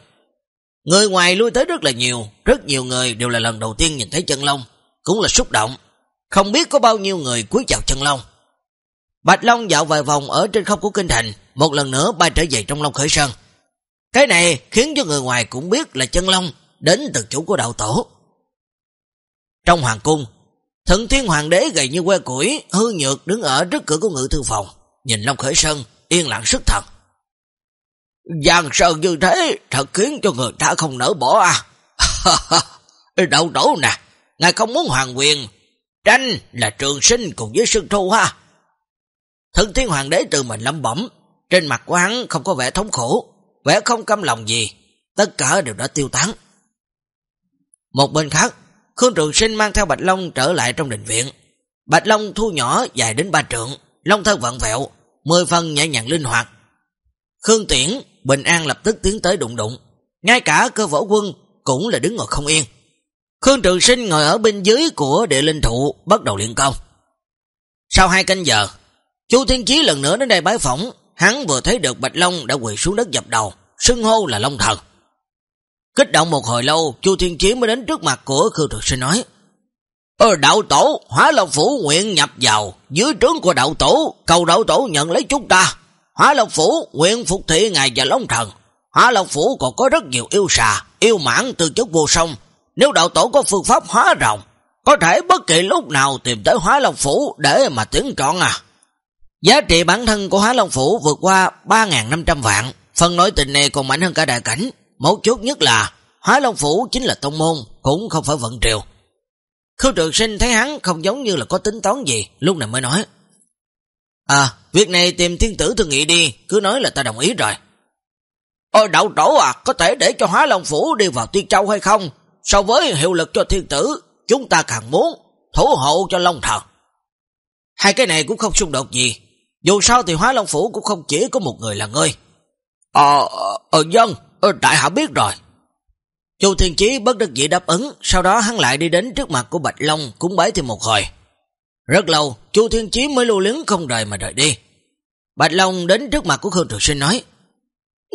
Người ngoài lui tới rất là nhiều, rất nhiều người đều là lần đầu tiên nhìn thấy chân long, cũng là xúc động. Không biết có bao nhiêu người cúi chào chân long. Bạch Long dạo vài vòng ở trên không của kinh thành, một lần nữa bay trở về trong Long Khởi Sơn. Cái này khiến cho người ngoài cũng biết là chân Long đến từ chủ của đạo tổ. Trong hoàng cung, thần thiên hoàng đế gầy như que củi, hư nhược đứng ở trước cửa của ngự thư phòng, nhìn Long Khởi Sơn, yên lặng sức thật. Giang sơn như thế thật khiến cho người ta không nỡ bỏ à. Đậu đổ nè, ngài không muốn hoàng quyền, tranh là trường sinh cùng với sương thu ha. Thân thiên hoàng đế từ mình lâm bẩm, trên mặt của hắn không có vẻ thống khổ, vẻ không căm lòng gì, tất cả đều đã tiêu tán. Một bên khác, Khương Trường Sinh mang theo Bạch Long trở lại trong đình viện. Bạch Long thu nhỏ dài đến ba trượng, long thân vận vẹo, mười phần nhẹ nhàng linh hoạt. Khương Tiễn, Bình An lập tức tiến tới đụng đụng, ngay cả cơ võ quân cũng là đứng ngồi không yên. Khương Trường Sinh ngồi ở bên dưới của địa linh thụ bắt đầu luyện công. Sau hai canh giờ, Chu Thiên Chí lần nữa đến đây bái phỏng, hắn vừa thấy được Bạch Long đã quỳ xuống đất dập đầu, xưng hô là Long Thần. Kích động một hồi lâu, Chu Thiên Chí mới đến trước mặt của Khương trường Sinh nói, Ờ đạo tổ, Hóa Long Phủ nguyện nhập vào, dưới trướng của đạo tổ, cầu đạo tổ nhận lấy chúng ta. Hóa Long Phủ nguyện phục thị ngài và Long Thần. Hóa Long Phủ còn có rất nhiều yêu xà, yêu mãn từ chất vô sông. Nếu đạo tổ có phương pháp hóa rồng, có thể bất kỳ lúc nào tìm tới Hóa Long Phủ để mà tiến chọn à. Giá trị bản thân của Hóa Long Phủ vượt qua 3.500 vạn, phần nội tình này còn mạnh hơn cả đại cảnh. Một chút nhất là Hóa Long Phủ chính là tông môn, cũng không phải vận triều. Khưu trường sinh thấy hắn không giống như là có tính toán gì, lúc này mới nói. À, việc này tìm thiên tử thương nghị đi, cứ nói là ta đồng ý rồi. Ôi đạo tổ à, có thể để cho Hóa Long Phủ đi vào Tiên Châu hay không? So với hiệu lực cho thiên tử, chúng ta càng muốn thủ hộ cho Long Thần. Hai cái này cũng không xung đột gì, dù sao thì Hóa Long Phủ cũng không chỉ có một người là ngươi. Ờ, ờ, dân, ờ, đại hạ biết rồi. Chu Thiên Chí bất đắc dĩ đáp ứng, sau đó hắn lại đi đến trước mặt của Bạch Long cúng bái thêm một hồi. Rất lâu, Chu Thiên Chí mới lưu luyến không rời mà rời đi. Bạch Long đến trước mặt của Khương Trường Sinh nói,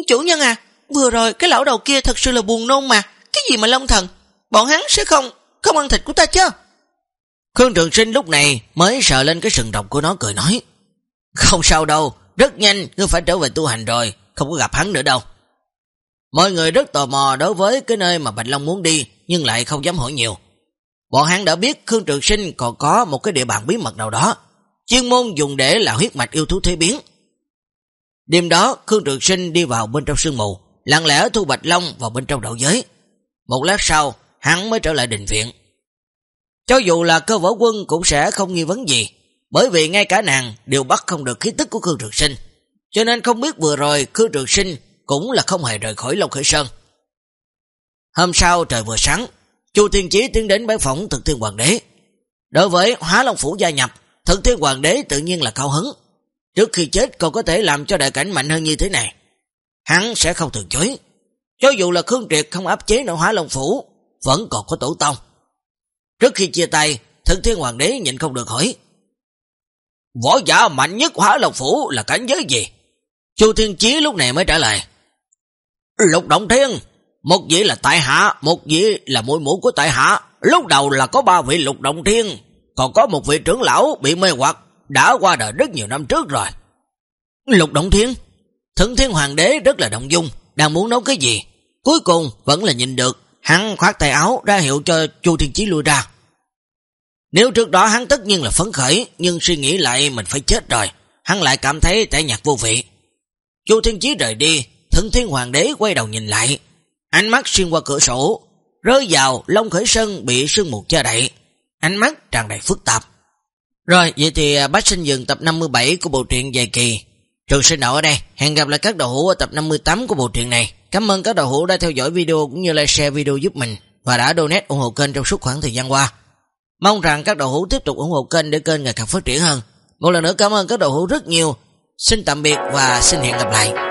Chủ nhân à, vừa rồi cái lão đầu kia thật sự là buồn nôn mà, cái gì mà Long Thần, bọn hắn sẽ không, không ăn thịt của ta chứ? Khương Trường Sinh lúc này mới sợ lên cái sừng rộng của nó cười nói, không sao đâu, rất nhanh, ngươi phải trở về tu hành rồi, không có gặp hắn nữa đâu. Mọi người rất tò mò đối với cái nơi mà Bạch Long muốn đi, nhưng lại không dám hỏi nhiều. Bọn hắn đã biết Khương Trường Sinh còn có một cái địa bàn bí mật nào đó, chuyên môn dùng để là huyết mạch yêu thú thế biến. Đêm đó, Khương Trường Sinh đi vào bên trong sương mù, lặng lẽ thu Bạch Long vào bên trong đạo giới. Một lát sau, hắn mới trở lại đình viện. Cho dù là cơ võ quân cũng sẽ không nghi vấn gì, bởi vì ngay cả nàng đều bắt không được khí tức của Khương Trường Sinh. Cho nên không biết vừa rồi Khương Trường Sinh cũng là không hề rời khỏi Long Khởi Sơn. Hôm sau trời vừa sáng, Chu Thiên Chí tiến đến bái phỏng Thực Thiên Hoàng đế. Đối với Hóa Long Phủ gia nhập, Thực Thiên Hoàng đế tự nhiên là cao hứng. Trước khi chết còn có thể làm cho đại cảnh mạnh hơn như thế này. Hắn sẽ không từ chối. Cho dù là Khương Triệt không áp chế nổi Hóa Long Phủ, vẫn còn có tổ tông. Trước khi chia tay, Thực Thiên Hoàng đế nhịn không được hỏi. Võ giả mạnh nhất Hóa Long Phủ là cảnh giới gì? Chu Thiên Chí lúc này mới trả lời. Lục Động Thiên, một vị là tại hạ, một vị là mũi mũ của tại hạ. Lúc đầu là có ba vị Lục Động Thiên, còn có một vị trưởng lão bị mê hoặc, đã qua đời rất nhiều năm trước rồi. Lục Động Thiên, Thượng Thiên Hoàng đế rất là động dung, đang muốn nấu cái gì. Cuối cùng vẫn là nhìn được, hắn khoát tay áo ra hiệu cho Chu Thiên Chí lui ra. Nếu trước đó hắn tất nhiên là phấn khởi, nhưng suy nghĩ lại mình phải chết rồi, hắn lại cảm thấy tẻ nhạt vô vị. Chu Thiên Chí rời đi, Thượng Thiên Hoàng đế quay đầu nhìn lại, ánh mắt xuyên qua cửa sổ, rơi vào Long Khởi Sơn bị sương mù che đậy, ánh mắt tràn đầy phức tạp. Rồi, vậy thì à, bác sinh dừng tập 57 của bộ truyện dài kỳ. Trường sinh đạo ở đây, hẹn gặp lại các đầu hữu ở tập 58 của bộ truyện này. Cảm ơn các đầu hữu đã theo dõi video cũng như like share video giúp mình và đã donate ủng hộ kênh trong suốt khoảng thời gian qua. Mong rằng các đầu hữu tiếp tục ủng hộ kênh để kênh ngày càng phát triển hơn. Một lần nữa cảm ơn các đầu hữu rất nhiều. Xin tạm biệt và xin hẹn gặp lại.